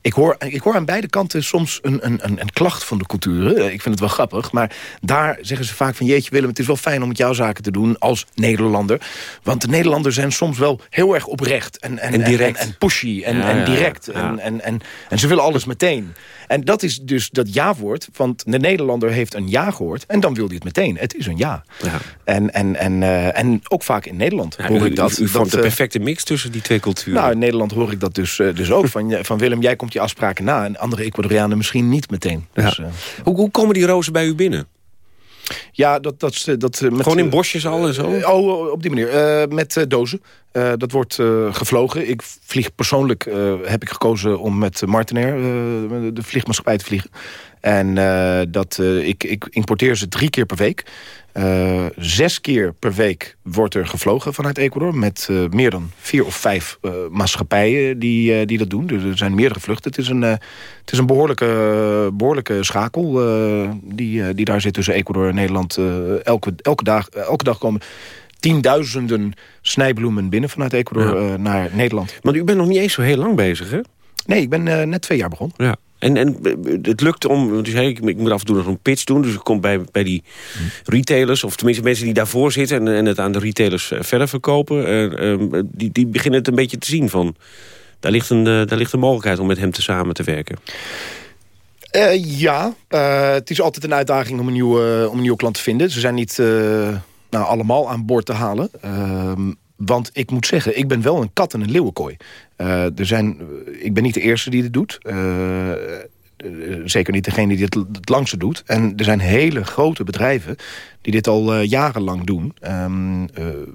Ik hoor, ik hoor aan beide kanten soms een, een, een, klacht van de cultuur. Ik vind het wel grappig. Maar daar zeggen ze vaak van... jeetje Willem, het is wel fijn om met jouw zaken te doen als Nederlander. Want de Nederlanders zijn soms wel heel erg oprecht. En, en, en direct. En, en pushy en, ja, en direct. Ja, ja. En, en, en, en ze willen alles meteen. En dat is dus dat ja-woord. Want de Nederlander heeft een ja gehoord. En dan wil hij het meteen. Het is een ja. ja. En, en, en, uh, en ook vaak in Nederland ja, hoor u, ik dat. U, u vormt de perfecte mix tussen die twee culturen. Nou, in Nederland hoor ik dat dus, uh, dus ook. Van, van Willem, jij komt je afspraken na. En andere Ecuadorianen misschien niet meteen. Dus, ja. hoe, hoe komen die rozen bij u binnen? Ja, dat... dat, dat met, Gewoon in bosjes al en zo? oh, op die manier. Uh, met dozen. Uh, dat wordt gevlogen. Ik vlieg persoonlijk, heb ik gekozen om met Martinair de vliegmaatschappij te vliegen. En dat, ik, ik importeer ze drie keer per week. Uh, zes keer per week wordt er gevlogen vanuit Ecuador... met uh, meer dan vier of vijf uh, maatschappijen die, die dat doen. Dus er zijn meerdere vluchten. Het is een, het is een behoorlijke, behoorlijke schakel die, die daar zit tussen Ecuador en Nederland. elke, elke, dag, elke dag komen tienduizenden snijbloemen binnen vanuit Ecuador ja. naar Nederland. Want u bent nog niet eens zo heel lang bezig, hè? Nee, ik ben net twee jaar begonnen. Ja. En, en het lukt om, want u zei, ik, ik moet af en toe nog een pitch doen. Dus ik kom bij, bij die retailers, of tenminste mensen die daarvoor zitten... en, en het aan de retailers eh, verder verkopen. Uh, die, die beginnen het een beetje te zien van... daar ligt een, uh, daar ligt een mogelijkheid om met hem te samen te werken. ja, het is altijd een uitdaging om een, nieuwe, om een nieuwe klant te vinden. Ze zijn niet nou, allemaal aan boord te halen. Ehm, want ik moet zeggen, ik ben wel een kat in een leeuwenkooi. Uh, er zijn, ik ben niet de eerste die dit doet. Uh, zeker niet degene die het het langste doet. En er zijn hele grote bedrijven die dit al jarenlang doen. Um,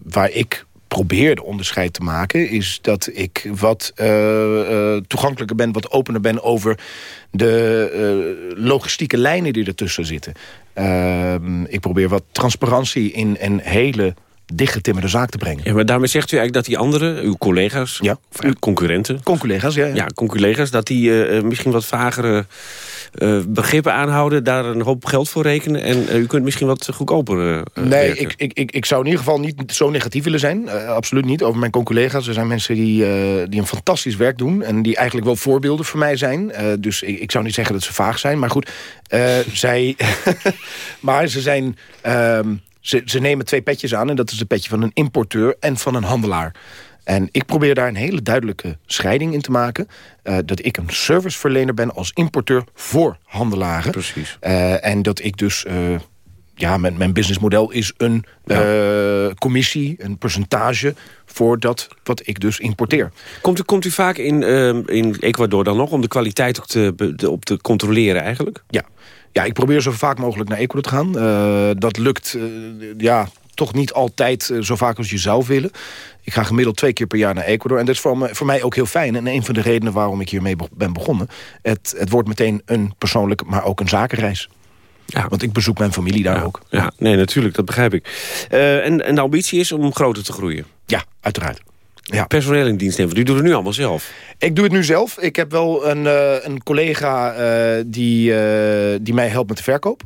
waar ik probeer de onderscheid te maken... is dat ik wat toegankelijker ben, wat opener ben... over de logistieke lijnen die ertussen zitten. Ehm, ik probeer wat transparantie in een hele dichtgetimmerde zaak te brengen. Ja, maar daarmee zegt u eigenlijk dat die anderen, uw collega's, ja. of uw concurrenten... Conculega's, ja. Ja, ja conculega's, dat die uh, misschien wat vagere uh, begrippen aanhouden... daar een hoop geld voor rekenen en uh, u kunt misschien wat goedkoper Nee, ik, ik, ik, ik zou in ieder geval niet zo negatief willen zijn. absoluut niet, over mijn conculega's. Er zijn mensen die, die een fantastisch werk doen... en die eigenlijk wel voorbeelden voor mij zijn. dus ik, ik zou niet zeggen dat ze vaag zijn, maar goed... zij, maar ze zijn... Ehm, ze, ze nemen twee petjes aan en dat is het petje van een importeur en van een handelaar. En ik probeer daar een hele duidelijke scheiding in te maken. Uh, dat ik een serviceverlener ben als importeur voor handelaren. Precies. Uh, en dat ik dus... Uh, ja, mijn, mijn businessmodel is een ja. commissie, een percentage... voor dat wat ik dus importeer. Komt u, komt u vaak in, in Ecuador dan nog... om de kwaliteit op te, op te controleren eigenlijk? Ja, ja, ik probeer zo vaak mogelijk naar Ecuador te gaan. Uh, dat lukt uh, ja, toch niet altijd uh, zo vaak als je zou willen. Ik ga gemiddeld twee keer per jaar naar Ecuador. En dat is voor, me, voor mij ook heel fijn. En een van de redenen waarom ik hiermee be ben begonnen. Het, het wordt meteen een persoonlijke, maar ook een zakenreis. Ja. Want ik bezoek mijn familie daar ja. ook. Ja, nee, natuurlijk, dat begrijp ik. en, en de ambitie is om groter te groeien? Ja, uiteraard ja. personeel in dienst nemen. U doet het nu allemaal zelf. Ik doe het nu zelf. Ik heb wel een, uh, een collega uh, die, uh, die mij helpt met de verkoop.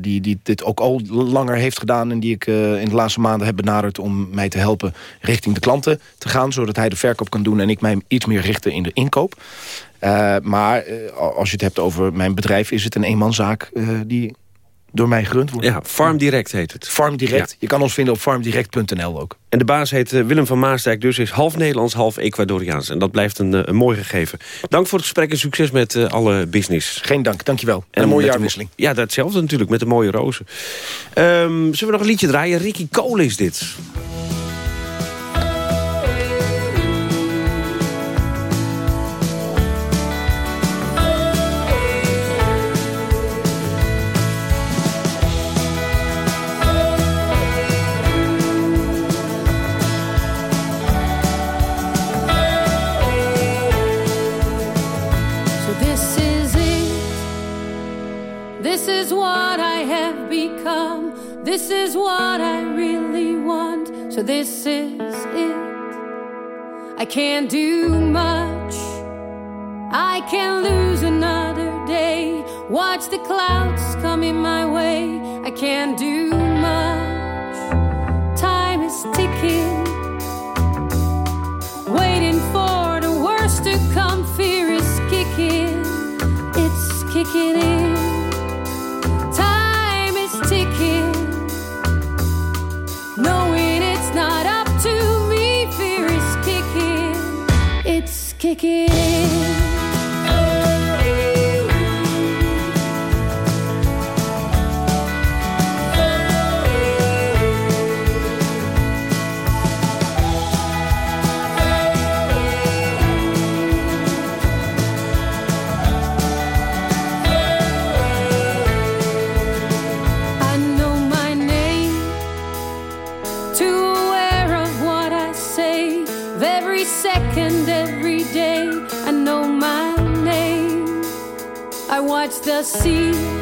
die, die dit ook al langer heeft gedaan... en die ik in de laatste maanden heb benaderd... om mij te helpen richting de klanten te gaan... zodat hij de verkoop kan doen en ik mij iets meer richten in de inkoop. maar als je het hebt over mijn bedrijf... is het een eenmanszaak die door mij gerund wordt. Ja, Farm Direct heet het. Farm Direct. Ja. Je kan ons vinden op farmdirect.nl ook. En de baas heet uh, Willem van Maasdijk, dus is half Nederlands, half Ecuadoriaans. En dat blijft een, uh, een mooi gegeven. Dank voor het gesprek en succes met uh, alle business. Geen dank, dankjewel. En, en een mooie jaarwisseling. Ja, datzelfde natuurlijk, met de mooie rozen. Um, zullen we nog een liedje draaien? Ricky Cole is dit. This is what I really want, so this is it. I can't do much, I can't lose another day. Watch the clouds coming my way, I can't do much. Time is ticking, waiting for the worst to come. Fear is kicking, it's kicking in. kick it sea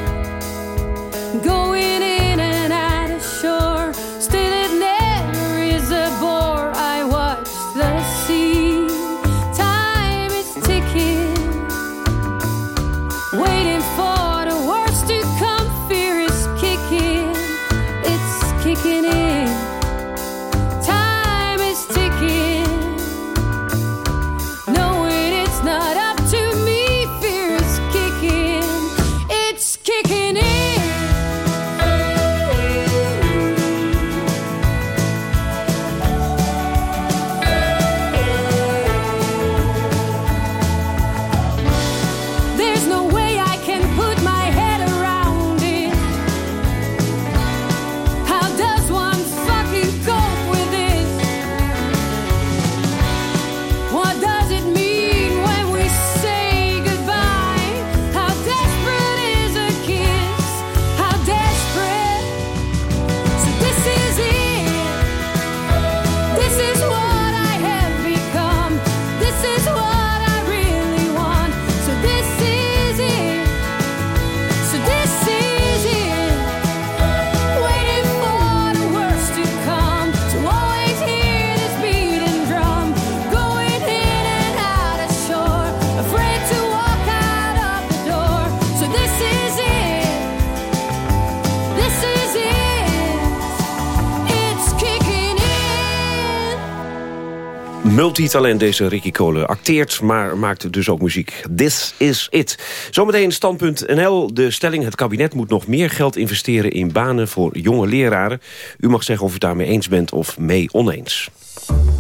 multitalent deze Ricky Cole. Acteert, maar maakt dus ook muziek. This is it. Zometeen stand.nl. De stelling, het kabinet moet nog meer geld investeren... in banen voor jonge leraren. U mag zeggen of u het daarmee eens bent of mee oneens.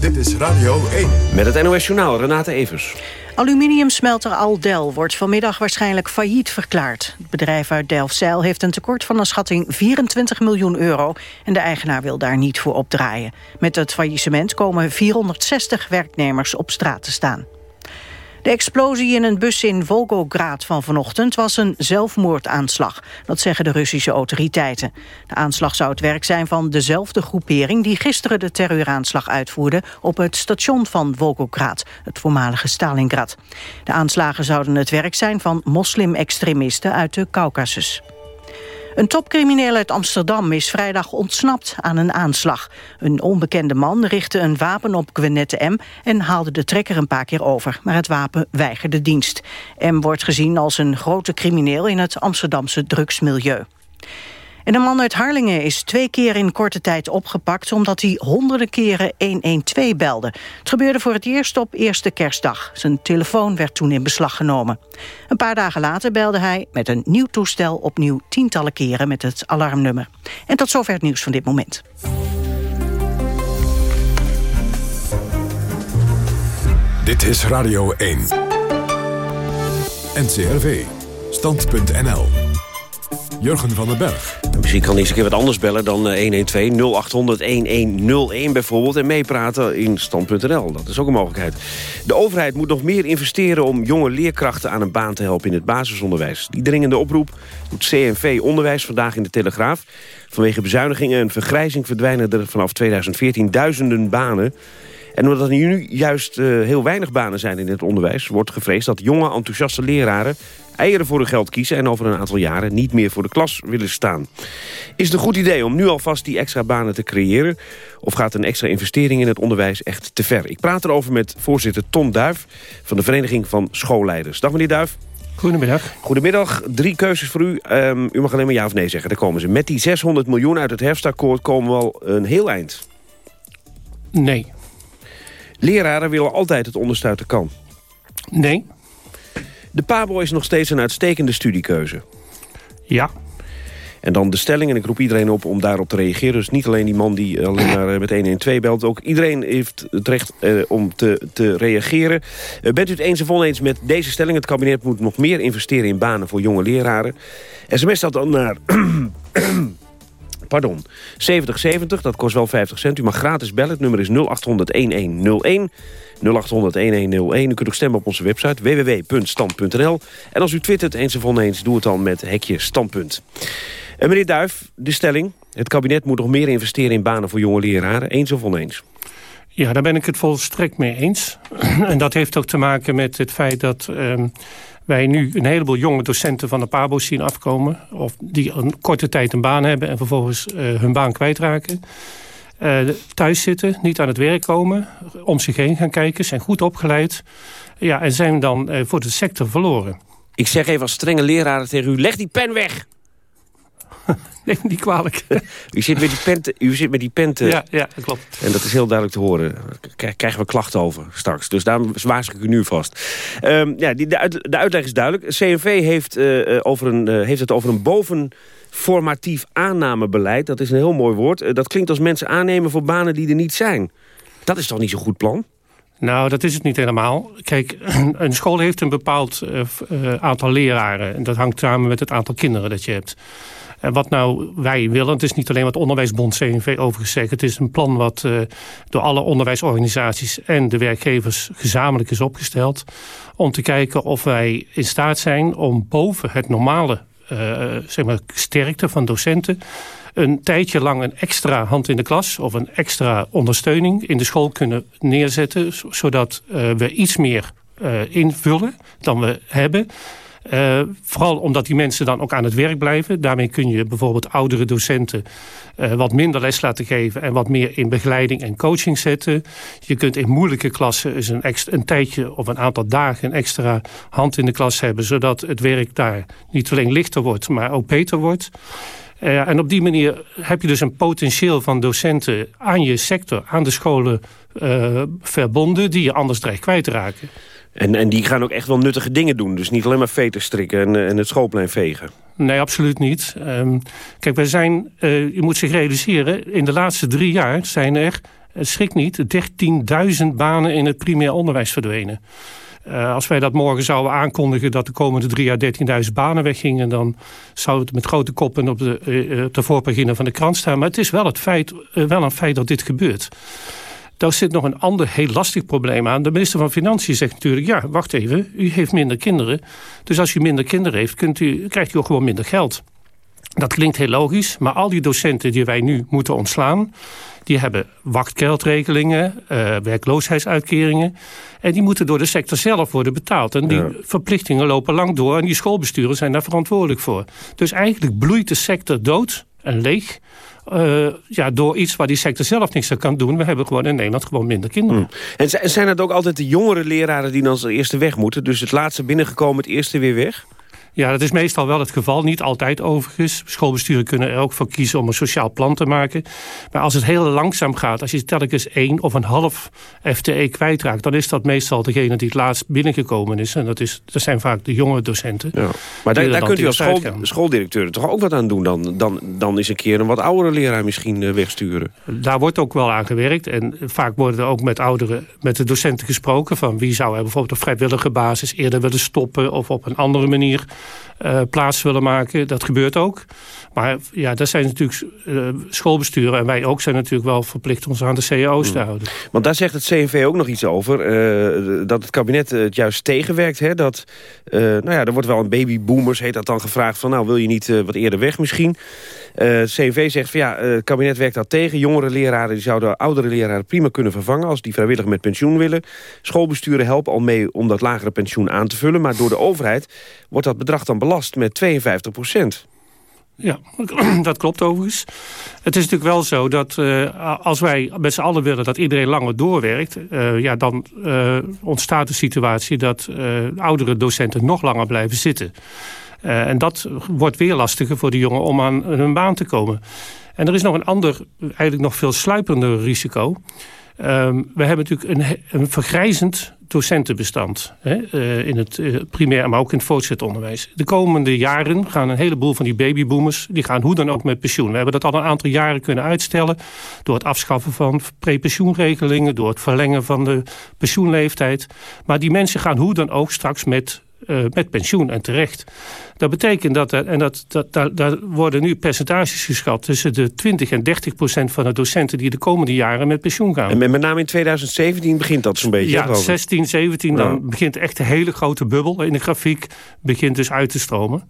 Dit is Radio 1. Met het NOS Journaal, Renate Evers. Aluminiumsmelter Aldel wordt vanmiddag waarschijnlijk failliet verklaard. Het bedrijf uit Delfzijl heeft een tekort van een schatting 24 miljoen euro... en de eigenaar wil daar niet voor opdraaien. Met het faillissement komen 460 werknemers op straat te staan. De explosie in een bus in Volgograd van vanochtend was een zelfmoordaanslag. Dat zeggen de Russische autoriteiten. De aanslag zou het werk zijn van dezelfde groepering... die gisteren de terreuraanslag uitvoerde op het station van Volgograd... het voormalige Stalingrad. De aanslagen zouden het werk zijn van moslim-extremisten uit de Caucasus. Een topcrimineel uit Amsterdam is vrijdag ontsnapt aan een aanslag. Een onbekende man richtte een wapen op Gwenette M... en haalde de trekker een paar keer over, maar het wapen weigerde dienst. M wordt gezien als een grote crimineel in het Amsterdamse drugsmilieu. En een man uit Harlingen is twee keer in korte tijd opgepakt... omdat hij honderden keren 112 belde. Het gebeurde voor het eerst op eerste kerstdag. Zijn telefoon werd toen in beslag genomen. Een paar dagen later belde hij met een nieuw toestel... opnieuw tientallen keren met het alarmnummer. En tot zover het nieuws van dit moment. Dit is Radio 1. NCRV. Stand.nl. Jurgen van den Berg. Misschien kan hij eens een keer wat anders bellen dan 112 0800 1101 bijvoorbeeld... en meepraten in stand.nl. Dat is ook een mogelijkheid. De overheid moet nog meer investeren om jonge leerkrachten aan een baan te helpen in het basisonderwijs. Die dringende oproep doet CNV Onderwijs vandaag in de Telegraaf. Vanwege bezuinigingen en vergrijzing verdwijnen er vanaf 2014 duizenden banen. En omdat er nu juist uh, heel weinig banen zijn in het onderwijs... wordt gevreesd dat jonge, enthousiaste leraren eieren voor hun geld kiezen... en over een aantal jaren niet meer voor de klas willen staan. Is het een goed idee om nu alvast die extra banen te creëren... of gaat een extra investering in het onderwijs echt te ver? Ik praat erover met voorzitter Tom Duif... van de Vereniging van Schoolleiders. Dag meneer Duif. Goedemiddag. Goedemiddag. Drie keuzes voor u. Um, u mag alleen maar ja of nee zeggen. Daar komen ze. Met die 600 miljoen uit het herfstakkoord komen we al een heel eind. Nee. Leraren willen altijd het onderste uit de kan. Nee. De PABO is nog steeds een uitstekende studiekeuze. Ja. En dan de stelling, en ik roep iedereen op om daarop te reageren. Dus niet alleen die man die alleen maar eh, met 112 belt. Ook iedereen heeft het recht eh, om te, te reageren. Uh, bent u het eens of oneens met deze stelling? Het kabinet moet nog meer investeren in banen voor jonge leraren. SMS dat dan naar... Pardon, 7070, dat kost wel 50 cent. U mag gratis bellen, het nummer is 0800-1101. 0800-1101. U kunt ook stemmen op onze website www.stand.nl. En als u twittert eens of oneens, doe het dan met hekje standpunt. En meneer Duif, de stelling. Het kabinet moet nog meer investeren in banen voor jonge leraren. Eens of oneens? Ja, daar ben ik het volstrekt mee eens. en dat heeft ook te maken met het feit dat... Um, wij nu een heleboel jonge docenten van de PABO zien afkomen... of die een korte tijd een baan hebben en vervolgens uh, hun baan kwijtraken. Uh, thuis zitten, niet aan het werk komen, om zich heen gaan kijken... zijn goed opgeleid ja, en zijn dan uh, voor de sector verloren. Ik zeg even als strenge leraren tegen u, leg die pen weg! Neem niet kwalijk. u zit met die pen, u zit met die pen te... Ja, ja, dat klopt. En dat is heel duidelijk te horen. Daar krijgen we klachten over straks. Dus daarom waarschuw ik u nu vast. Um, ja, die, de, uit, de, uitleg is duidelijk. CNV heeft, uh, over een, uh, heeft het over een bovenformatief aannamebeleid. Dat is een heel mooi woord. Dat klinkt als mensen aannemen voor banen die er niet zijn. Dat is toch niet zo'n goed plan? Nou, dat is het niet helemaal. Kijk, een school heeft een bepaald uh, aantal leraren. En dat hangt samen met het aantal kinderen dat je hebt. En wat nou wij willen, het is niet alleen wat Onderwijsbond CNV overigens zegt. Het is een plan wat uh, door alle onderwijsorganisaties en de werkgevers gezamenlijk is opgesteld. Om te kijken of wij in staat zijn om boven het normale uh, zeg maar, sterkte van docenten een tijdje lang een extra hand in de klas... of een extra ondersteuning in de school kunnen neerzetten... zodat uh, we iets meer invullen dan we hebben Uh, vooral omdat die mensen dan ook aan het werk blijven. Daarmee kun je bijvoorbeeld oudere docenten uh, wat minder les laten geven... en wat meer in begeleiding en coaching zetten. Je kunt in moeilijke klassen eens een, een tijdje of een aantal dagen... een extra hand in de klas hebben... zodat het werk daar niet alleen lichter wordt, maar ook beter wordt... Uh, en op die manier heb je dus een potentieel van docenten aan je sector, aan de scholen verbonden... die je anders dreigt kwijt raken. En, en die gaan ook echt wel nuttige dingen doen. Dus niet alleen maar veters strikken en, eh, en het schoolplein vegen. Nee, absoluut niet. Um, kijk, wij zijn, uh, je moet zich realiseren... in de laatste drie jaar zijn er, schrik niet... 13.000 banen in het primair onderwijs verdwenen. Als wij dat morgen zouden aankondigen dat de komende drie jaar 13.000 banen weggingen... dan zou het met grote koppen op de, uh, voorpagina van de krant staan. Maar het is wel, het feit, wel een feit dat dit gebeurt. Daar zit nog een ander heel lastig probleem aan. De minister van Financiën zegt natuurlijk... ja, wacht even, u heeft minder kinderen. Dus als u minder kinderen heeft, kunt u, krijgt u ook gewoon minder geld. Dat klinkt heel logisch, maar al die docenten die wij nu moeten ontslaan... die hebben wachtgeldregelingen, uh, werkloosheidsuitkeringen... en die moeten door de sector zelf worden betaald. En die ja. verplichtingen lopen lang door en die schoolbesturen zijn daar verantwoordelijk voor. Dus eigenlijk bloeit de sector dood en leeg... Uh, ja, door iets waar die sector zelf niks aan kan doen. We hebben gewoon in Nederland gewoon minder kinderen. Mm. En zijn het ook altijd de jongere leraren die dan als eerste weg moeten? Dus het laatste binnengekomen, het eerste weer weg? Ja, dat is meestal wel het geval. Niet altijd overigens. Schoolbesturen kunnen er ook voor kiezen om een sociaal plan te maken. Maar als het heel langzaam gaat, als je telkens één of een half FTE kwijtraakt... dan is dat meestal degene die het laatst binnengekomen is. En dat, is, dat zijn vaak de jonge docenten. Ja. Maar daar, daar kunt u als school, schooldirecteur toch ook wat aan doen? Dan, dan, dan is een keer een wat oudere leraar misschien uh, wegsturen. Daar wordt ook wel aan gewerkt. En vaak worden er ook met ouderen, met de docenten gesproken... van wie zou er bijvoorbeeld op vrijwillige basis eerder willen stoppen... of op een andere manier plaats willen maken. Dat gebeurt ook. Maar ja, dat zijn natuurlijk uh, schoolbesturen. En wij ook zijn natuurlijk wel verplicht ons aan de cao's te houden. Want daar zegt het CNV ook nog iets over. Uh, dat het kabinet het juist tegenwerkt. Hè? Dat, nou ja, er wordt wel een babyboomers, heet dat dan, gevraagd van... nou, wil je niet wat eerder weg misschien? het CNV zegt van ja, het kabinet werkt dat tegen. Jongere leraren die zouden oudere leraren prima kunnen vervangen... als die vrijwillig met pensioen willen. Schoolbesturen helpen al mee om dat lagere pensioen aan te vullen. Maar door de overheid wordt dat bedrag dan belast met 52 procent. Ja, dat klopt overigens. Het is natuurlijk wel zo dat uh, als wij met z'n allen willen dat iedereen langer doorwerkt... Uh, ja, dan uh, ontstaat de situatie dat oudere docenten nog langer blijven zitten. en dat wordt weer lastiger voor de jongen om aan hun baan te komen. En er is nog een ander, eigenlijk nog veel sluipender risico... Um, we hebben natuurlijk een, een vergrijzend docentenbestand hè, uh, in het uh, primair, maar ook in het voortgezet onderwijs. De komende jaren gaan een heleboel van die babyboomers, die gaan hoe dan ook met pensioen. We hebben dat al een aantal jaren kunnen uitstellen door het afschaffen van prepensioenregelingen, door het verlengen van de pensioenleeftijd. Maar die mensen gaan hoe dan ook straks met uh, met pensioen en terecht. Dat betekent dat, er, en dat, dat, daar, daar worden nu percentages geschat... tussen de 20 en 30 procent van de docenten... die de komende jaren met pensioen gaan. En met name in 2017 begint dat zo'n beetje? Ja, 16, 17, dan nou. begint echt een hele grote bubbel in de grafiek... begint dus uit te stromen.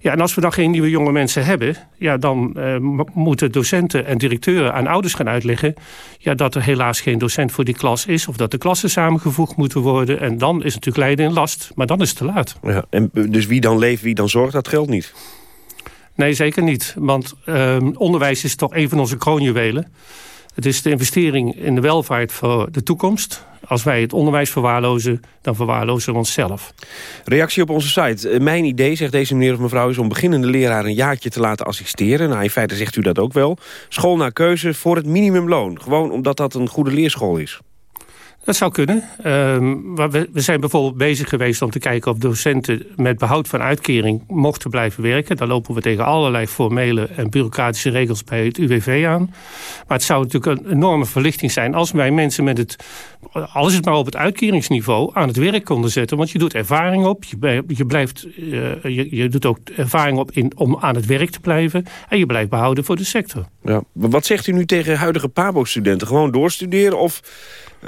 Ja, en als we dan geen nieuwe jonge mensen hebben... Ja, dan uh, moeten docenten en directeuren aan ouders gaan uitleggen... Ja, dat er helaas geen docent voor die klas is... of dat de klassen samengevoegd moeten worden. En dan is natuurlijk lijden in last, maar dan is het te laat. Ja, en dus wie dan leeft, wie dan zorgt, dat geldt niet? Nee, zeker niet. Want uh, onderwijs is toch een van onze kroonjuwelen. Het is de investering in de welvaart voor de toekomst. Als wij het onderwijs verwaarlozen, dan verwaarlozen we onszelf. Reactie op onze site. Eh, mijn idee, zegt deze meneer of mevrouw... is om beginnende leraar een jaartje te laten assisteren. Nou, in feite zegt u dat ook wel. School naar keuze voor het minimumloon. Gewoon omdat dat een goede leerschool is. Dat zou kunnen. Um, we, zijn bijvoorbeeld bezig geweest om te kijken of docenten met behoud van uitkering mochten blijven werken. Daar lopen we tegen allerlei formele en bureaucratische regels bij het UWV aan. Maar het zou natuurlijk een enorme verlichting zijn als wij mensen met het, alles is maar op het uitkeringsniveau, aan het werk konden zetten. Want je doet ervaring op, je, je blijft, uh, je, je, doet ook ervaring op in, om aan het werk te blijven. En je blijft behouden voor de sector. Ja. Wat zegt u nu tegen huidige PABO-studenten? Gewoon doorstuderen of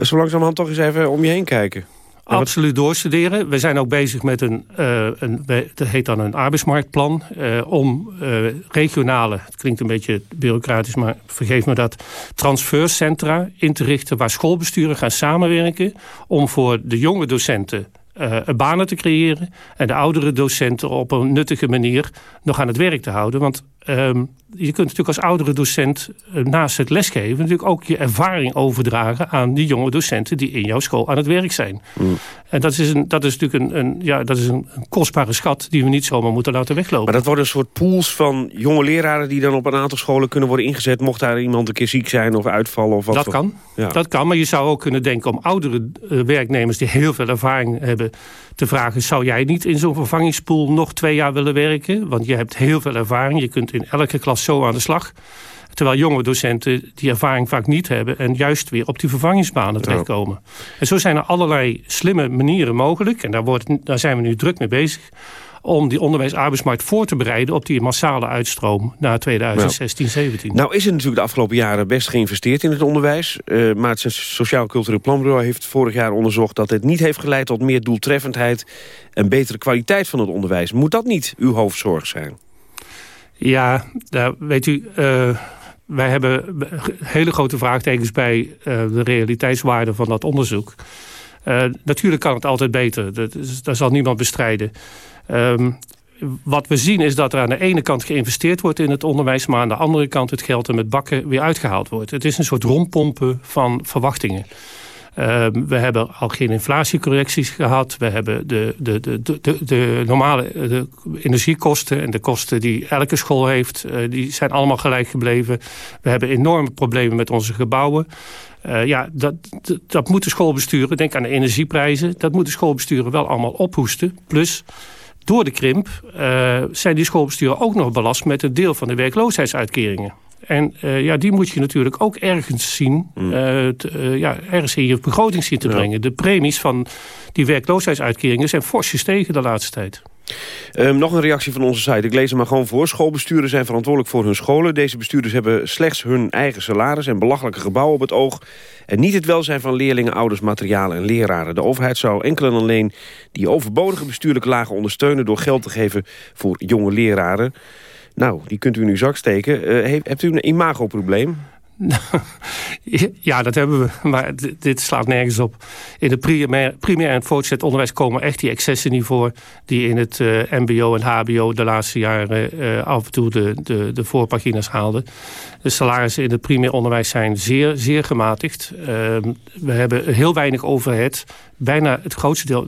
zo langzamerhand toch eens even om je heen kijken. Absoluut doorstuderen. We zijn ook bezig met een, uh, een dat heet dan een arbeidsmarktplan, uh, om uh, regionale, het klinkt een beetje bureaucratisch, maar vergeef me dat, transfercentra in te richten waar schoolbesturen gaan samenwerken om voor de jonge docenten banen te creëren... en de oudere docenten op een nuttige manier nog aan het werk te houden. Want um, je kunt natuurlijk als oudere docent uh, naast het lesgeven... natuurlijk ook je ervaring overdragen aan die jonge docenten... die in jouw school aan het werk zijn. Mm. En dat is, een, dat is natuurlijk een, een ja, dat is een, een, kostbare schat... die we niet zomaar moeten laten weglopen. Maar dat worden een soort pools van jonge leraren... die dan op een aantal scholen kunnen worden ingezet... mocht daar iemand een keer ziek zijn of uitvallen of wat Dat kan, ja. dat kan, maar je zou ook kunnen denken... om oudere uh, werknemers die heel veel ervaring hebben te vragen... zou jij niet in zo'n vervangingspool nog twee jaar willen werken? Want je hebt heel veel ervaring. Je kunt in elke klas zo aan de slag. Terwijl jonge docenten die ervaring vaak niet hebben... en juist weer op die vervangingsbanen terechtkomen. Ja. En zo zijn er allerlei slimme manieren mogelijk. En daar, wordt, daar zijn we nu druk mee bezig om die onderwijs-arbeidsmarkt voor te bereiden... op die massale uitstroom na 2016, 17. Nou is er natuurlijk de afgelopen jaren best geïnvesteerd in het onderwijs. Uh, maar het Sociaal Cultureel Planbureau heeft vorig jaar onderzocht... dat het niet heeft geleid tot meer doeltreffendheid... en betere kwaliteit van het onderwijs. Moet dat niet uw hoofdzorg zijn? Ja, weet u... Uh, wij hebben hele grote vraagtekens bij uh, de realiteitswaarde van dat onderzoek. Uh, natuurlijk kan het altijd beter, dat, zal niemand bestrijden. Um, wat we zien is dat er aan de ene kant geïnvesteerd wordt in het onderwijs... maar aan de andere kant het geld er met bakken weer uitgehaald wordt. Het is een soort rondpompen van verwachtingen. Uh, we hebben al geen inflatiecorrecties gehad. We hebben de, de, de, de, normale de energiekosten en de kosten die elke school heeft... Uh, die zijn allemaal gelijk gebleven. We hebben enorme problemen met onze gebouwen. Uh, ja, dat, dat, dat moeten schoolbesturen, denk aan de energieprijzen... dat moeten schoolbesturen wel allemaal ophoesten. Plus door de krimp zijn die schoolbesturen ook nog belast met een deel van de werkloosheidsuitkeringen. En uh, ja, die moet je natuurlijk ook ergens zien, mm. uh, te, ja, ergens in je begroting zien te ja. brengen. De premies van die werkloosheidsuitkeringen zijn fors gestegen de laatste tijd. Um, nog een reactie van onze site. Ik lees hem maar gewoon voor. Schoolbesturen zijn verantwoordelijk voor hun scholen. Deze bestuurders hebben slechts hun eigen salaris en belachelijke gebouwen op het oog. En niet het welzijn van leerlingen, ouders, materialen en leraren. De overheid zou enkel en alleen die overbodige bestuurlijke lagen ondersteunen... door geld te geven voor jonge leraren. Nou, die kunt u in uw zak steken. Uh, heeft, hebt u een imagoprobleem? ja, dat hebben we, maar dit slaat nergens op. In het primair, primair en voortgezet onderwijs komen echt die excessen niet voor... die in het uh, mbo en hbo de laatste jaren uh, af en toe de, de, de voorpagina's haalden. De salarissen in het primair onderwijs zijn zeer, zeer gematigd. Uh, we hebben heel weinig overheid bijna het grootste deel...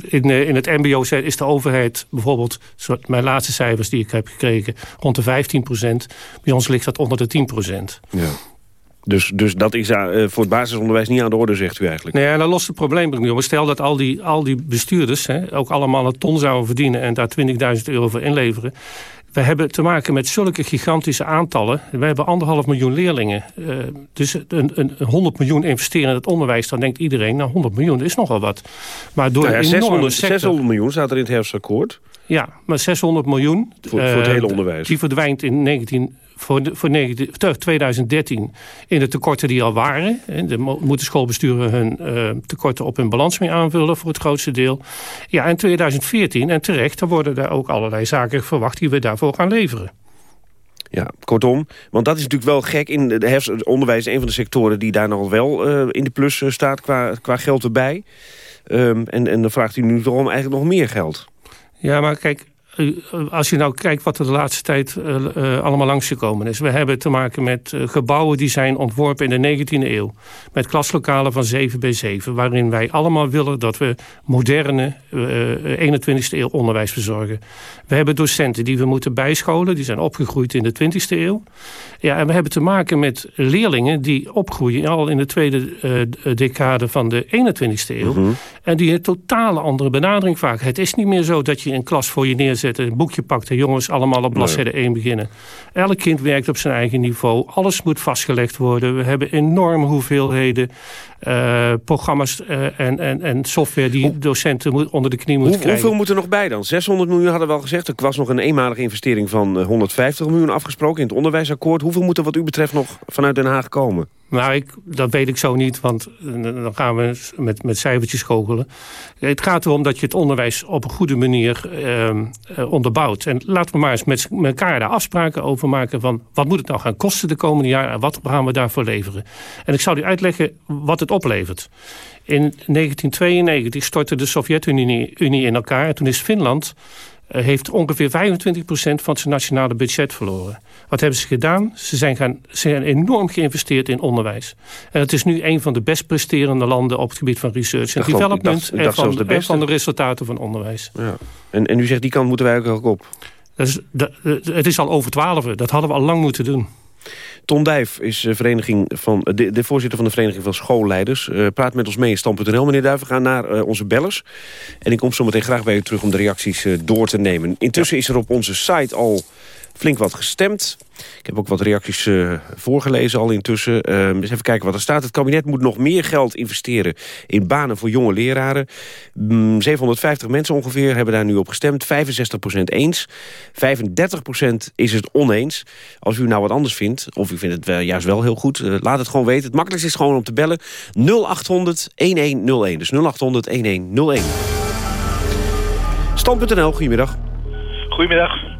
In, in het mbo is de overheid bijvoorbeeld... mijn laatste cijfers die ik heb gekregen... rond de 15 procent. Bij ons ligt dat onder de 10 procent. Ja. Dus, dus dat is uh, voor het basisonderwijs niet aan de orde, zegt u eigenlijk? Nee, en dan lost het probleem niet op. Stel dat al die, al die bestuurders hè, ook allemaal een ton zouden verdienen... en daar 20.000 euro voor inleveren we hebben te maken met zulke gigantische aantallen. We hebben anderhalf miljoen leerlingen. Uh, dus een, een 100 miljoen investeren in het onderwijs... dan denkt iedereen, nou 100 miljoen is nogal wat. Maar door nou ja, 600, sector, 600 miljoen staat er in het herfstakkoord. Ja, maar 600 miljoen... Voor, uh, voor het hele onderwijs. Die verdwijnt in 19 voor, voor 2013 in de tekorten die al waren. De moeten schoolbesturen hun uh, tekorten op hun balans mee aanvullen voor het grootste deel. Ja, in 2014, en terecht, dan worden er ook allerlei zaken verwacht die we daarvoor gaan leveren. Ja, kortom, want dat is natuurlijk wel gek. In de het onderwijs is een van de sectoren die daar nog wel uh, in de plus uh, staat qua, qua geld erbij. Um, en, en dan vraagt u nu erom eigenlijk nog meer geld. Ja, maar kijk, als je nou kijkt wat er de laatste tijd uh, allemaal langsgekomen is. We hebben te maken met gebouwen die zijn ontworpen in de 19e eeuw. Met klaslokalen van 7 bij 7. Waarin wij allemaal willen dat we moderne 21e eeuw onderwijs verzorgen. We hebben docenten die we moeten bijscholen. Die zijn opgegroeid in de 20e eeuw. Ja, en we hebben te maken met leerlingen die opgroeien al in de tweede decade van de 21e eeuw. Mm -hmm. En die een totale andere benadering vaak. Het is niet meer zo dat je een klas voor je neerzet zetten, een boekje pakt en jongens allemaal op bladzijde nee. 1 beginnen. Elk kind werkt op zijn eigen niveau. Alles moet vastgelegd worden. We hebben enorme hoeveelheden uh, programma's uh, en, en, en software die docenten onder de knie moeten Hoe, krijgen. Hoeveel moet er nog bij dan? 600 miljoen hadden we al gezegd. Er was nog een eenmalige investering van 150 miljoen afgesproken in het onderwijsakkoord. Hoeveel moet er wat u betreft nog vanuit Den Haag komen? Nou, ik, dat weet ik zo niet, want eh, dan gaan we met, met cijfertjes goochelen. Het gaat erom dat je het onderwijs op een goede manier ehm, eh, onderbouwt. En laten we maar eens met elkaar daar afspraken over maken... van wat moet het nou gaan kosten de komende jaren... en wat gaan we daarvoor leveren. En ik zal u uitleggen wat het oplevert. In 1992 stortte de Sovjet-Unie in elkaar... en toen is Finland heeft ongeveer 25% van zijn nationale budget verloren. Wat hebben ze gedaan? Ze zijn, gaan, ze zijn enorm geïnvesteerd in onderwijs. En het is nu een van de best presterende landen op het gebied van research en development... en, van, de en van de resultaten van onderwijs. Ja. En, en u zegt, die kant moeten wij ook op? Dat is, het is al over twaalf. Dat hadden we al lang moeten doen. Ton Dijf is eh, vereniging van, de, de, voorzitter van de Vereniging van Schoolleiders. Uh, praat met ons mee in stand.nl. Meneer Duif, we gaan naar onze bellers. En ik kom zo meteen graag bij u terug om de reacties door te nemen. Intussen is er op onze site al flink wat gestemd. Ik heb ook wat reacties uh, voorgelezen al intussen. Uh, eens even kijken wat er staat. Het kabinet moet nog meer geld investeren in banen voor jonge leraren. 750 mm, mensen ongeveer hebben daar nu op gestemd. 65% eens. 35% is het oneens. Als u nou wat anders vindt, of u vindt het juist wel heel goed... Uh, laat het gewoon weten. Het makkelijkste is gewoon om te bellen. 0800 1101. Dus 0800 1101. Stand.nl, goedemiddag. Goedemiddag.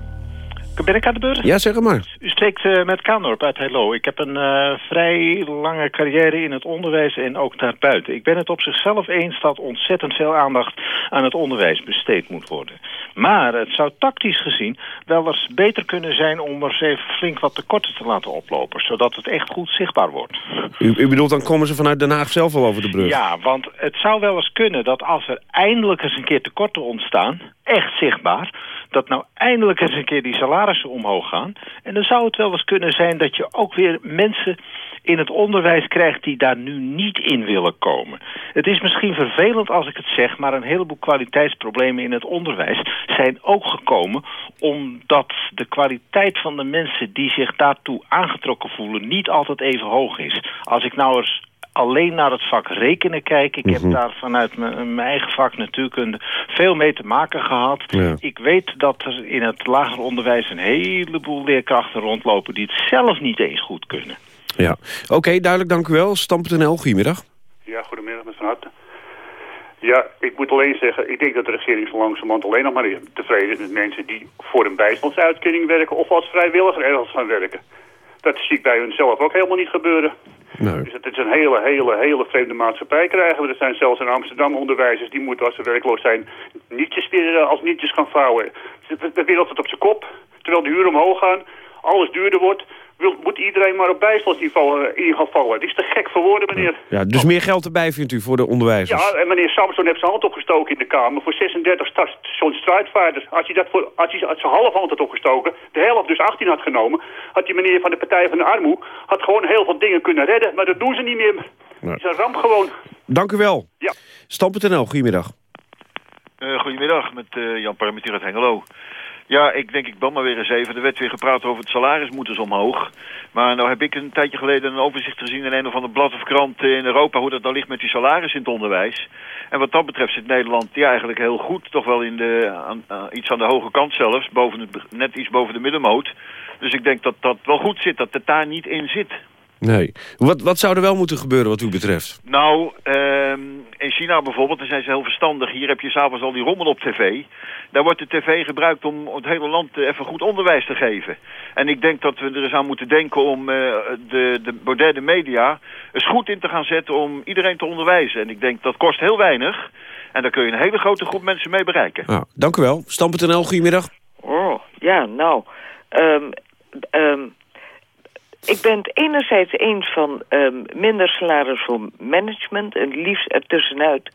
Ben ik aan de beurt? Ja, zeg maar. U spreekt uh, met Kaandorp uit Hello. Ik heb een uh, vrij lange carrière in het onderwijs en ook daarbuiten. Ik ben het op zichzelf eens dat ontzettend veel aandacht aan het onderwijs besteed moet worden. Maar het zou tactisch gezien wel eens beter kunnen zijn om er eens even flink wat tekorten te laten oplopen. Zodat het echt goed zichtbaar wordt. U, u bedoelt, dan komen ze vanuit Den Haag zelf wel over de brug? Ja, want het zou wel eens kunnen dat als er eindelijk eens een keer tekorten ontstaan, echt zichtbaar, dat nou eindelijk eens een keer die salarissen omhoog gaan. En dan zou het wel eens kunnen zijn dat je ook weer mensen in het onderwijs krijgt die daar nu niet in willen komen. Het is misschien vervelend als ik het zeg, maar een heleboel kwaliteitsproblemen in het onderwijs zijn ook gekomen omdat de kwaliteit van de mensen die zich daartoe aangetrokken voelen niet altijd even hoog is. Als ik nou eens alleen naar het vak rekenen kijken. Ik heb mhm. daar vanuit mijn, eigen vak natuurkunde veel mee te maken gehad. Ik weet dat er in het lager onderwijs een heleboel leerkrachten rondlopen... die het zelf niet eens goed kunnen. Ja, oké, duidelijk, dank u wel. Stam.nl, goedemiddag. Ja, goedemiddag, met Van harte. Ja, ik moet alleen zeggen, ik denk dat de regering zo langzamerhand alleen nog maar tevreden is met mensen die voor een bijstandsuitkering werken of als vrijwilliger ergens gaan werken. Dat zie ik bij hun zelf ook helemaal niet gebeuren. Dus het is een hele, hele, hele vreemde maatschappij krijgen we. Er zijn zelfs in Amsterdam onderwijzers die moeten als ze werkloos zijn nietjes weer eh, als nietjes gaan vouwen. De wereld staat op zijn kop, terwijl de huur omhoog gaan, alles duurder wordt moet iedereen maar op bijstandsniveau uh, in gaan vallen. Het is te gek voor woorden, meneer. Ja, dus meer geld erbij vindt u voor de onderwijzers? Ja, en meneer Samson heeft zijn hand opgestoken in de Kamer voor 36 zo'n strijdvaarders. Als hij dat voor, als hij zijn halve hand had opgestoken, de helft dus 18 had genomen, had die meneer van de Partij van de Armoe had gewoon heel veel dingen kunnen redden. Maar dat doen ze niet meer. Het is een ramp gewoon. Dank u wel. Ja. Stam.nl, goedemiddag. Uh, goedemiddag, met uh, Jan Parmentier uit Hengelo. Ja, ik denk ik dan maar weer eens even. Er werd weer gepraat over het salaris moeten omhoog. Maar nou heb ik een tijdje geleden een overzicht gezien in een of andere blad of krant in Europa... hoe dat dan ligt met die salaris in het onderwijs. En wat dat betreft zit Nederland ja, eigenlijk heel goed. Toch wel in de, aan, iets aan de hoge kant zelfs. Boven het, net iets boven de middenmoot. Dus ik denk dat dat wel goed zit, dat het daar niet in zit. Nee. Wat, wat zou er wel moeten gebeuren wat u betreft? Nou, uh, in China bijvoorbeeld, daar zijn ze heel verstandig. Hier heb je s'avonds al die rommel op tv. Daar wordt de tv gebruikt om het hele land even goed onderwijs te geven. En ik denk dat we er eens aan moeten denken om uh, de, de moderne media eens goed in te gaan zetten om iedereen te onderwijzen. En ik denk dat kost heel weinig. En daar kun je een hele grote groep mensen mee bereiken. Nou, dank u wel. Stam.nl, goedemiddag. Oh, ja, nou... Um, um, ik ben het enerzijds eens van um, minder salaris voor management... en liefst ertussenuit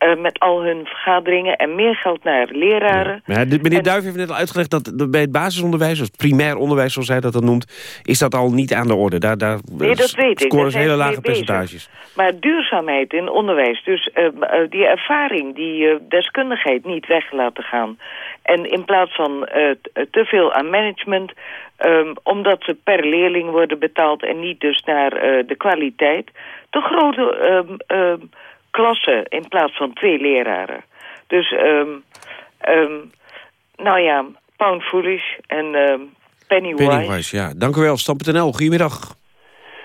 uh, met al hun vergaderingen en meer geld naar leraren. Ja. meneer en... Duif heeft net al uitgelegd dat bij het basisonderwijs... of het primair onderwijs, zoals hij dat dan noemt... is dat al niet aan de orde. Daar, daar nee, dat weet ik. hele lage percentages. Maar duurzaamheid in onderwijs, dus uh, die ervaring... die deskundigheid niet weg laten gaan... en in plaats van te veel aan management... Um, omdat ze per leerling worden betaald en niet dus naar de kwaliteit... te grote... Um, um, klassen in plaats van twee leraren. Dus, um, um, nou ja, pound foolish en um, penny wise. Penny wise, ja. Dank u wel. Stam.nl, goedemiddag.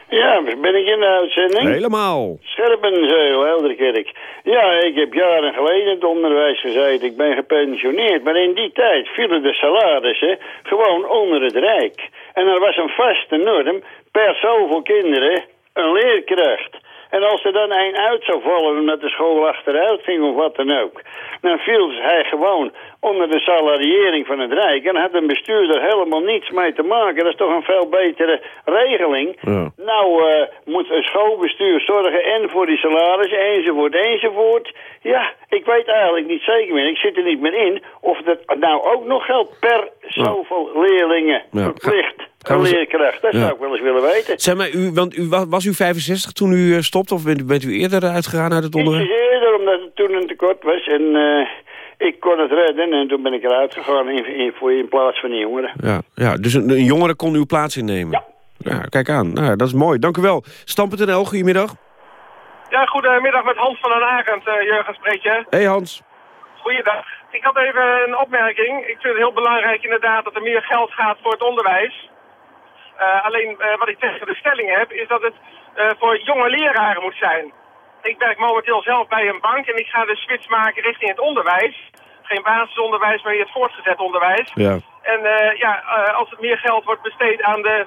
Ja, ben ik in de uitzending? Helemaal. Scherpenzeel, Helderkerk. Ja, ik heb jaren geleden in het onderwijs gezeten. Ik ben gepensioneerd. Maar in die tijd vielen de salarissen gewoon onder het Rijk. En er was een vaste norm per zoveel kinderen een leerkracht. En als er dan een uit zou vallen omdat de school achteruit ging of wat dan ook... dan viel hij gewoon onder de salariering van het Rijk... en had een bestuurder helemaal niets mee te maken. Dat is toch een veel betere regeling. Nou eh, moet een schoolbestuur zorgen en voor die salarissen enzovoort enzovoort. Ja, ik weet eigenlijk niet zeker meer. Ik zit er niet meer in of dat nou ook nog geldt per zoveel leerlingen verplicht. Gaan Een leerkracht, dat Ja. zou ik wel eens willen weten. Zeg maar, u, want u, wa- was u 65 toen u eh, stopte of bent, bent u eerder uitgegaan uit het onderwijs? Ietsjes eerder, omdat het toen een tekort was. En eh, ik kon het redden en toen ben ik eruit gegaan in, in, voor, in plaats van die jongeren. Ja, ja dus een, een jongere kon uw plaats innemen? Ja. kijk aan. Nou, dat is mooi. Dank u wel. Stam.nl, goedemiddag. Ja, goedemiddag met Hans van den Arend, eh, Jurgen spreek je. Hey Hans. Goeiedag. Ik had even een opmerking. Ik vind het heel belangrijk inderdaad dat er meer geld gaat voor het onderwijs. Eh, alleen eh, wat ik tegen de stelling heb, is dat het eh, voor jonge leraren moet zijn. Ik werk momenteel zelf bij een bank en ik ga de switch maken richting het onderwijs. Geen basisonderwijs, maar het voortgezet onderwijs. Ja. En eh, ja, eh, als het meer geld wordt besteed aan de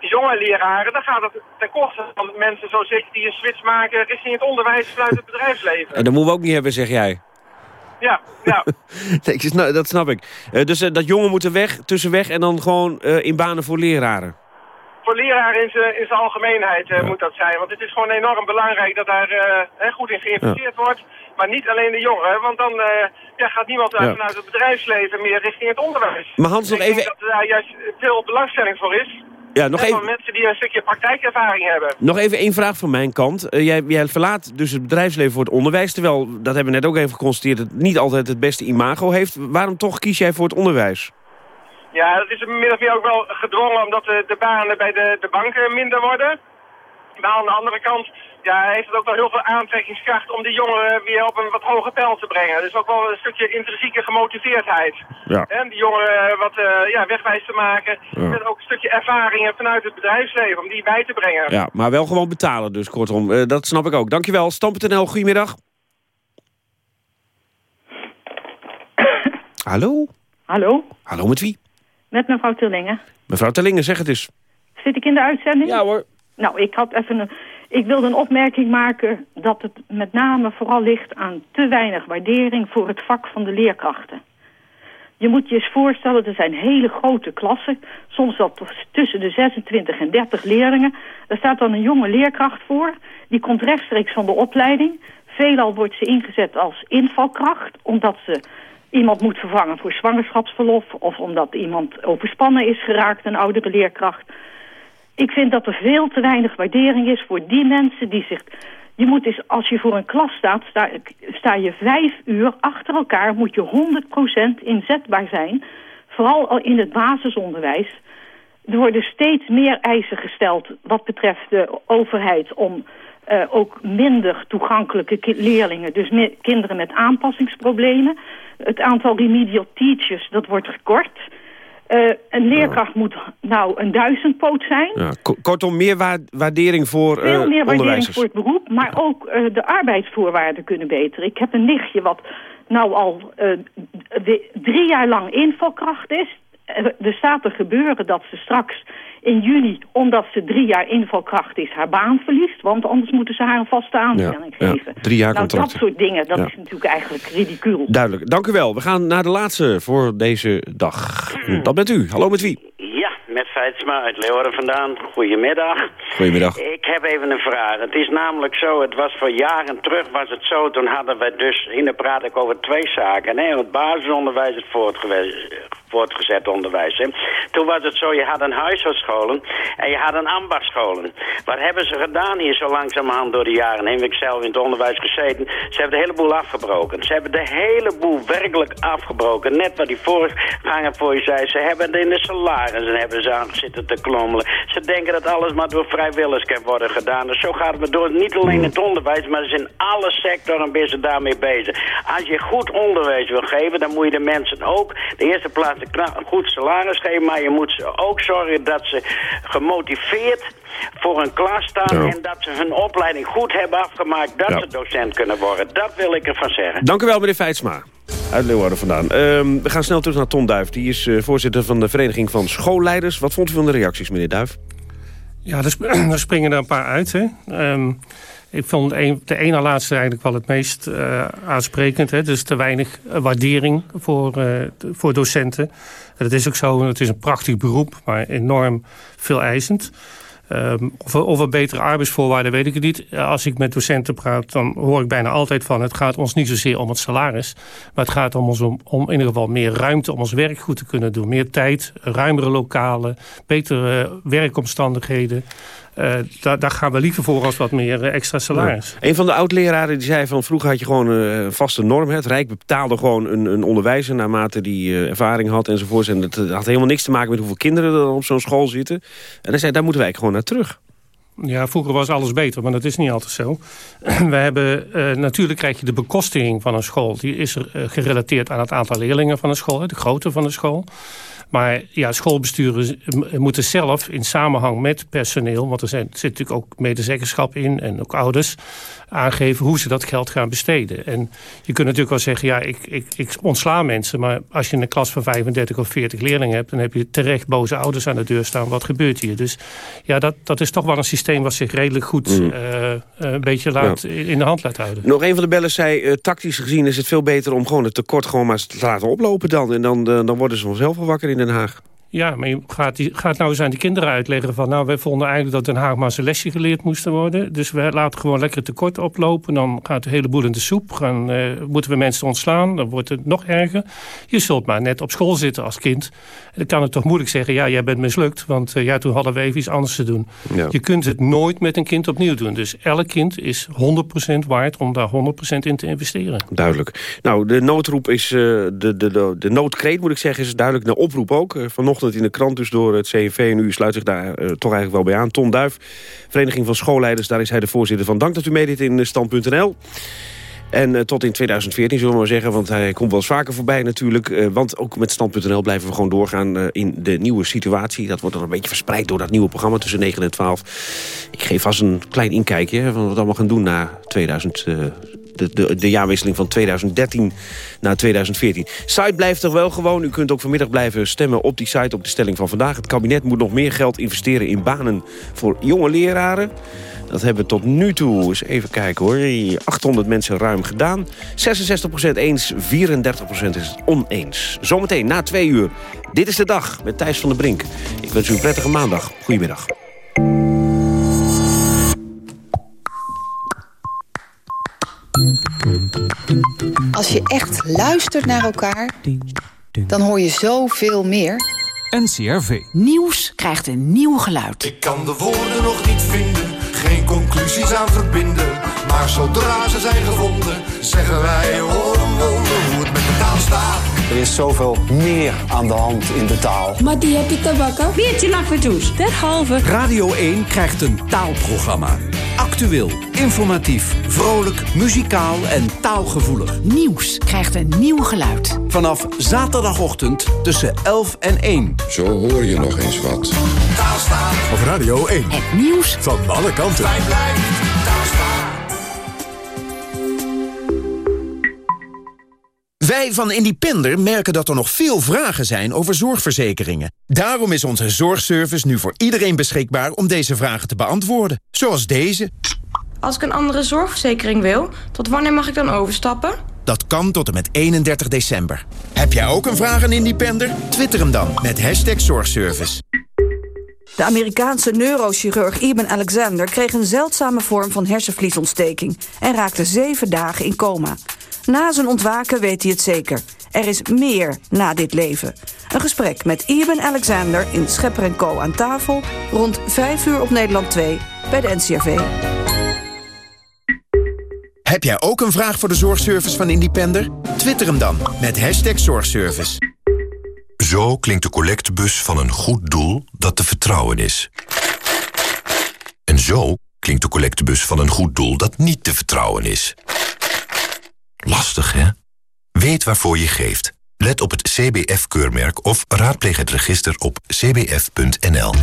jonge leraren, dan gaat het ten koste van mensen zoals ik die een switch maken richting het onderwijs vanuit het bedrijfsleven. En dat moeten we ook niet hebben, zeg jij. Ja, ja. Nee, ik sna- dat snap ik. Dus dat jongen moeten weg, tussenweg en dan gewoon eh, in banen voor leraren. Voor leraren in zijn in zijn algemeenheid eh, moet dat zijn. Want het is gewoon enorm belangrijk dat daar eh, goed in geïnvesteerd wordt. Maar niet alleen de jongeren, want dan eh, ja, gaat niemand Ja. vanuit het bedrijfsleven meer richting het onderwijs. Maar Hans, nog ik denk even- dat daar juist veel belangstelling voor is. Ja, nog even- Van mensen die een stukje praktijkervaring hebben. Nog even één vraag van mijn kant. Jij, jij verlaat dus het bedrijfsleven voor het onderwijs... terwijl, dat hebben we net ook even geconstateerd... het niet altijd het beste imago heeft. Waarom toch kies jij voor het onderwijs? Ja, dat is min of meer ook wel gedwongen omdat de, de banen bij de, de banken minder worden. Maar aan de andere kant ja, heeft het ook wel heel veel aantrekkingskracht om die jongeren weer op een wat hoger peil te brengen. Dus ook wel een stukje intrinsieke gemotiveerdheid. Ja. En die jongeren wat eh, ja, wegwijs te maken. Ja. En ook een stukje ervaringen vanuit het bedrijfsleven om die bij te brengen. Ja, maar wel gewoon betalen dus, kortom. Eh, dat snap ik ook. Dankjewel. Stam.nl, goedemiddag. Hallo? Hallo, Hallo, met wie? Met mevrouw Tillingen. Mevrouw Tellingen, zeg het eens. Zit ik in de uitzending? Ja hoor. Nou, ik had even een... Ik wilde een opmerking maken dat het met name vooral ligt aan te weinig waardering voor het vak van de leerkrachten. Je moet je eens voorstellen, er zijn hele grote klassen, soms wel tot tussen de 26 en 30 leerlingen. Daar staat dan een jonge leerkracht voor, die komt rechtstreeks van de opleiding. Veelal wordt ze ingezet als invalkracht, omdat ze iemand moet vervangen voor zwangerschapsverlof... of omdat iemand overspannen is geraakt, een oudere leerkracht. Ik vind dat er veel te weinig waardering is voor die mensen die zich... Je moet eens, als je voor een klas staat, sta, sta je vijf uur achter elkaar... moet je 100% inzetbaar zijn, vooral al in het basisonderwijs. Er worden steeds meer eisen gesteld wat betreft de overheid... om eh, ook minder toegankelijke leerlingen, dus kinderen met aanpassingsproblemen. Het aantal remedial teachers, dat wordt gekort... Eh, een leerkracht moet nou een duizendpoot zijn. Ja, ko- kortom, meer wa- waardering voor eh Veel meer waardering voor het beroep, maar ook eh, de arbeidsvoorwaarden kunnen beter. Ik heb een nichtje wat nou al eh, drie jaar lang invalkracht is. Eh, er staat er gebeuren dat ze straks in juni, omdat ze drie jaar invalkracht is, haar baan verliest. Want anders moeten ze haar een vaste aanstelling Ja, ja, geven. drie jaar nou, dat contracten. soort dingen, dat Ja. is natuurlijk eigenlijk ridicuul. Duidelijk. Dank u wel. We gaan naar de laatste voor deze dag. Dat bent u. Hallo, met wie? Feitsma uit Leeuwarden vandaan. Goedemiddag. Goedemiddag. Ik heb even een vraag. Het is namelijk zo, het was voor jaren terug was het zo. Toen hadden we dus, in de praat ik over twee zaken. Hè? Het basisonderwijs, het voortgezet onderwijs. Hè? Toen was het zo, je had een huishoudscholen en je had een ambachtscholen. Wat hebben ze gedaan hier zo langzamerhand door de jaren heen? Ik zelf in het onderwijs gezeten. Ze hebben de hele boel afgebroken. Ze hebben de hele boel werkelijk afgebroken. Net wat die voorganger voor je zei. Ze hebben het in de salarissen hebben ze aan zitten te klommelen. Ze denken dat alles maar door vrijwilligers kan worden gedaan. Dus zo gaat het door niet alleen het onderwijs, maar dus in alle sectoren ben ze daarmee bezig. Als je goed onderwijs wil geven, dan moet je de mensen ook de eerste plaats een goed salaris geven, maar je moet ze ook zorgen dat ze gemotiveerd voor een klas staan Ja. en dat ze hun opleiding goed hebben afgemaakt, dat Ja. ze docent kunnen worden. Dat wil ik ervan zeggen. Dank u wel, meneer Feitsma. Uit Leeuwarden vandaan. Ehm, we gaan snel terug naar Ton Duif. Die is eh, voorzitter van de Vereniging van Schoolleiders. Wat vond u van de reacties, meneer Duif? Ja, er, sp- springen er een paar uit. Hè. Ehm, ik vond de ene laatste eigenlijk wel het meest eh, aansprekend. Hè. Dus te weinig eh, waardering voor, voor docenten. En dat is ook zo, het is een prachtig beroep, maar enorm veel eisend. Ehm, of, of er betere arbeidsvoorwaarden, weet ik het niet. Als ik met docenten praat, dan hoor ik bijna altijd van... het gaat ons niet zozeer om het salaris... maar het gaat om ons om, om in ieder geval meer ruimte... om ons werk goed te kunnen doen. Meer tijd, ruimere lokalen, betere eh, werkomstandigheden. Eh, daar, daar gaan we liever voor als wat meer eh, extra salaris. Een van de oud-leraren die zei van vroeger had je gewoon eh, een vaste norm. hè. Het Rijk betaalde gewoon een, een onderwijzer naarmate die ervaring had enzovoorts. En eh, had helemaal niks te maken met hoeveel kinderen er op zo'n school zitten. En hij zei, daar moeten wij gewoon naar terug. Ja, vroeger was alles beter, maar dat is niet altijd zo. We hebben, natuurlijk krijg je de bekostiging van een school. Die is er, gerelateerd aan het aantal leerlingen van een school, de grootte van de school. Maar ja, schoolbesturen moeten zelf in samenhang met personeel... want er, zijn, zit natuurlijk ook medezeggenschap in en ook ouders... aangeven hoe ze dat geld gaan besteden. En je kunt natuurlijk wel zeggen, ja, ik, ik, ik ontsla mensen... maar als je een klas van 35 of 40 leerlingen hebt... dan heb je terecht boze ouders aan de deur staan. Wat gebeurt hier? Dus ja, dat, dat is toch wel een systeem... wat zich redelijk goed Mm. eh, eh, een beetje laat, in de hand laat houden. Nog een van de bellers zei, eh, tactisch gezien is het veel beter om gewoon het tekort gewoon maar te laten oplopen dan. En dan, dan worden ze vanzelf wel wakker in Den Haag. Ja, maar je gaat, die, gaat nou eens aan die kinderen uitleggen van... nou, wij vonden eigenlijk dat Den Haag maar zijn lesje geleerd moesten worden. Dus we laten gewoon lekker tekort oplopen. Dan gaat de hele boel in de soep. Gaan, eh, moeten we mensen ontslaan, dan wordt het nog erger. Je zult maar net op school zitten als kind. En dan kan het toch moeilijk zeggen... ja, jij bent mislukt, want eh, ja, toen hadden we even iets anders te doen. Ja. Je kunt het nooit met een kind opnieuw doen. Dus elk kind is 100% waard om daar 100% in te investeren. Duidelijk. Nou, de noodroep is, eh, de, de, de, de noodkreet moet ik zeggen, is duidelijk. De oproep ook. Eh, vanochtend in de krant dus door het CNV. En u sluit zich daar eh, toch eigenlijk wel bij aan. Ton Duif, Vereniging van Schoolleiders. Daar is hij de voorzitter van. Dank dat u meedeed in eh, Stand.nl. En eh, tot in 2014 zullen we maar zeggen, want hij komt wel eens vaker voorbij natuurlijk. Want ook met Stand.nl blijven we gewoon doorgaan in de nieuwe situatie. Dat wordt dan een beetje verspreid door dat nieuwe programma tussen 9 en 12. Ik geef vast een klein inkijkje van wat we allemaal gaan doen na 2000... de, de, jaarwisseling van 2013 naar 2014. Site blijft er wel gewoon. U kunt ook vanmiddag blijven stemmen op die site op de stelling van vandaag. Het kabinet moet nog meer geld investeren in banen voor jonge leraren. Dat hebben we tot nu toe, eens even kijken hoor, 800 mensen ruim gedaan. 66% eens, 34% is het oneens. Zometeen na twee uur. Dit is de dag met Thijs van der Brink. Ik wens u een prettige maandag. Goedemiddag. Als je echt luistert naar elkaar, dan hoor je zoveel meer. NCRV. Nieuws krijgt een nieuw geluid. Ik kan de woorden nog niet vinden, geen conclusies aan verbinden. Maar zodra ze zijn gevonden, zeggen wij hoor een wonder hoe het met de taal staat. Er is zoveel meer aan de hand in de taal. Maar die heb je te bakken. Weertje nakvertoes. Derhalve. Radio 1 krijgt een taalprogramma. Actueel, informatief, vrolijk, muzikaal en taalgevoelig. Nieuws krijgt een nieuw geluid. Vanaf zaterdagochtend tussen 11 en 1. Zo hoor je nog eens wat. Taal staat. Op Radio 1. Het nieuws Van alle kanten. Wij blijven taal Wij van Independer merken dat er nog veel vragen zijn over zorgverzekeringen. Daarom is onze zorgservice nu voor iedereen beschikbaar om deze vragen te beantwoorden. Zoals deze. Als ik een andere zorgverzekering wil, tot wanneer mag ik dan overstappen? Dat kan tot en met 31 december. Heb jij ook een vraag aan Independer? Twitter hem dan met hashtag zorgservice. De Amerikaanse neurochirurg Eben Alexander kreeg een zeldzame vorm van hersenvliesontsteking en raakte zeven dagen in coma. Na zijn ontwaken weet hij het zeker. Er is meer na dit leven. Een gesprek met Eben Alexander in Schepper Co. aan tafel... rond 5 uur op Nederland 2 bij de NCRV. Heb jij ook een vraag voor de zorgservice van Independer? Twitter hem dan met hashtag zorgservice. Zo klinkt de collectebus van een goed doel dat te vertrouwen is. En zo klinkt de collectebus van een goed doel dat niet te vertrouwen is. Lastig, hè? Weet waarvoor je geeft Let op het CBF-keurmerk of raadpleeg het register op cbf.nl.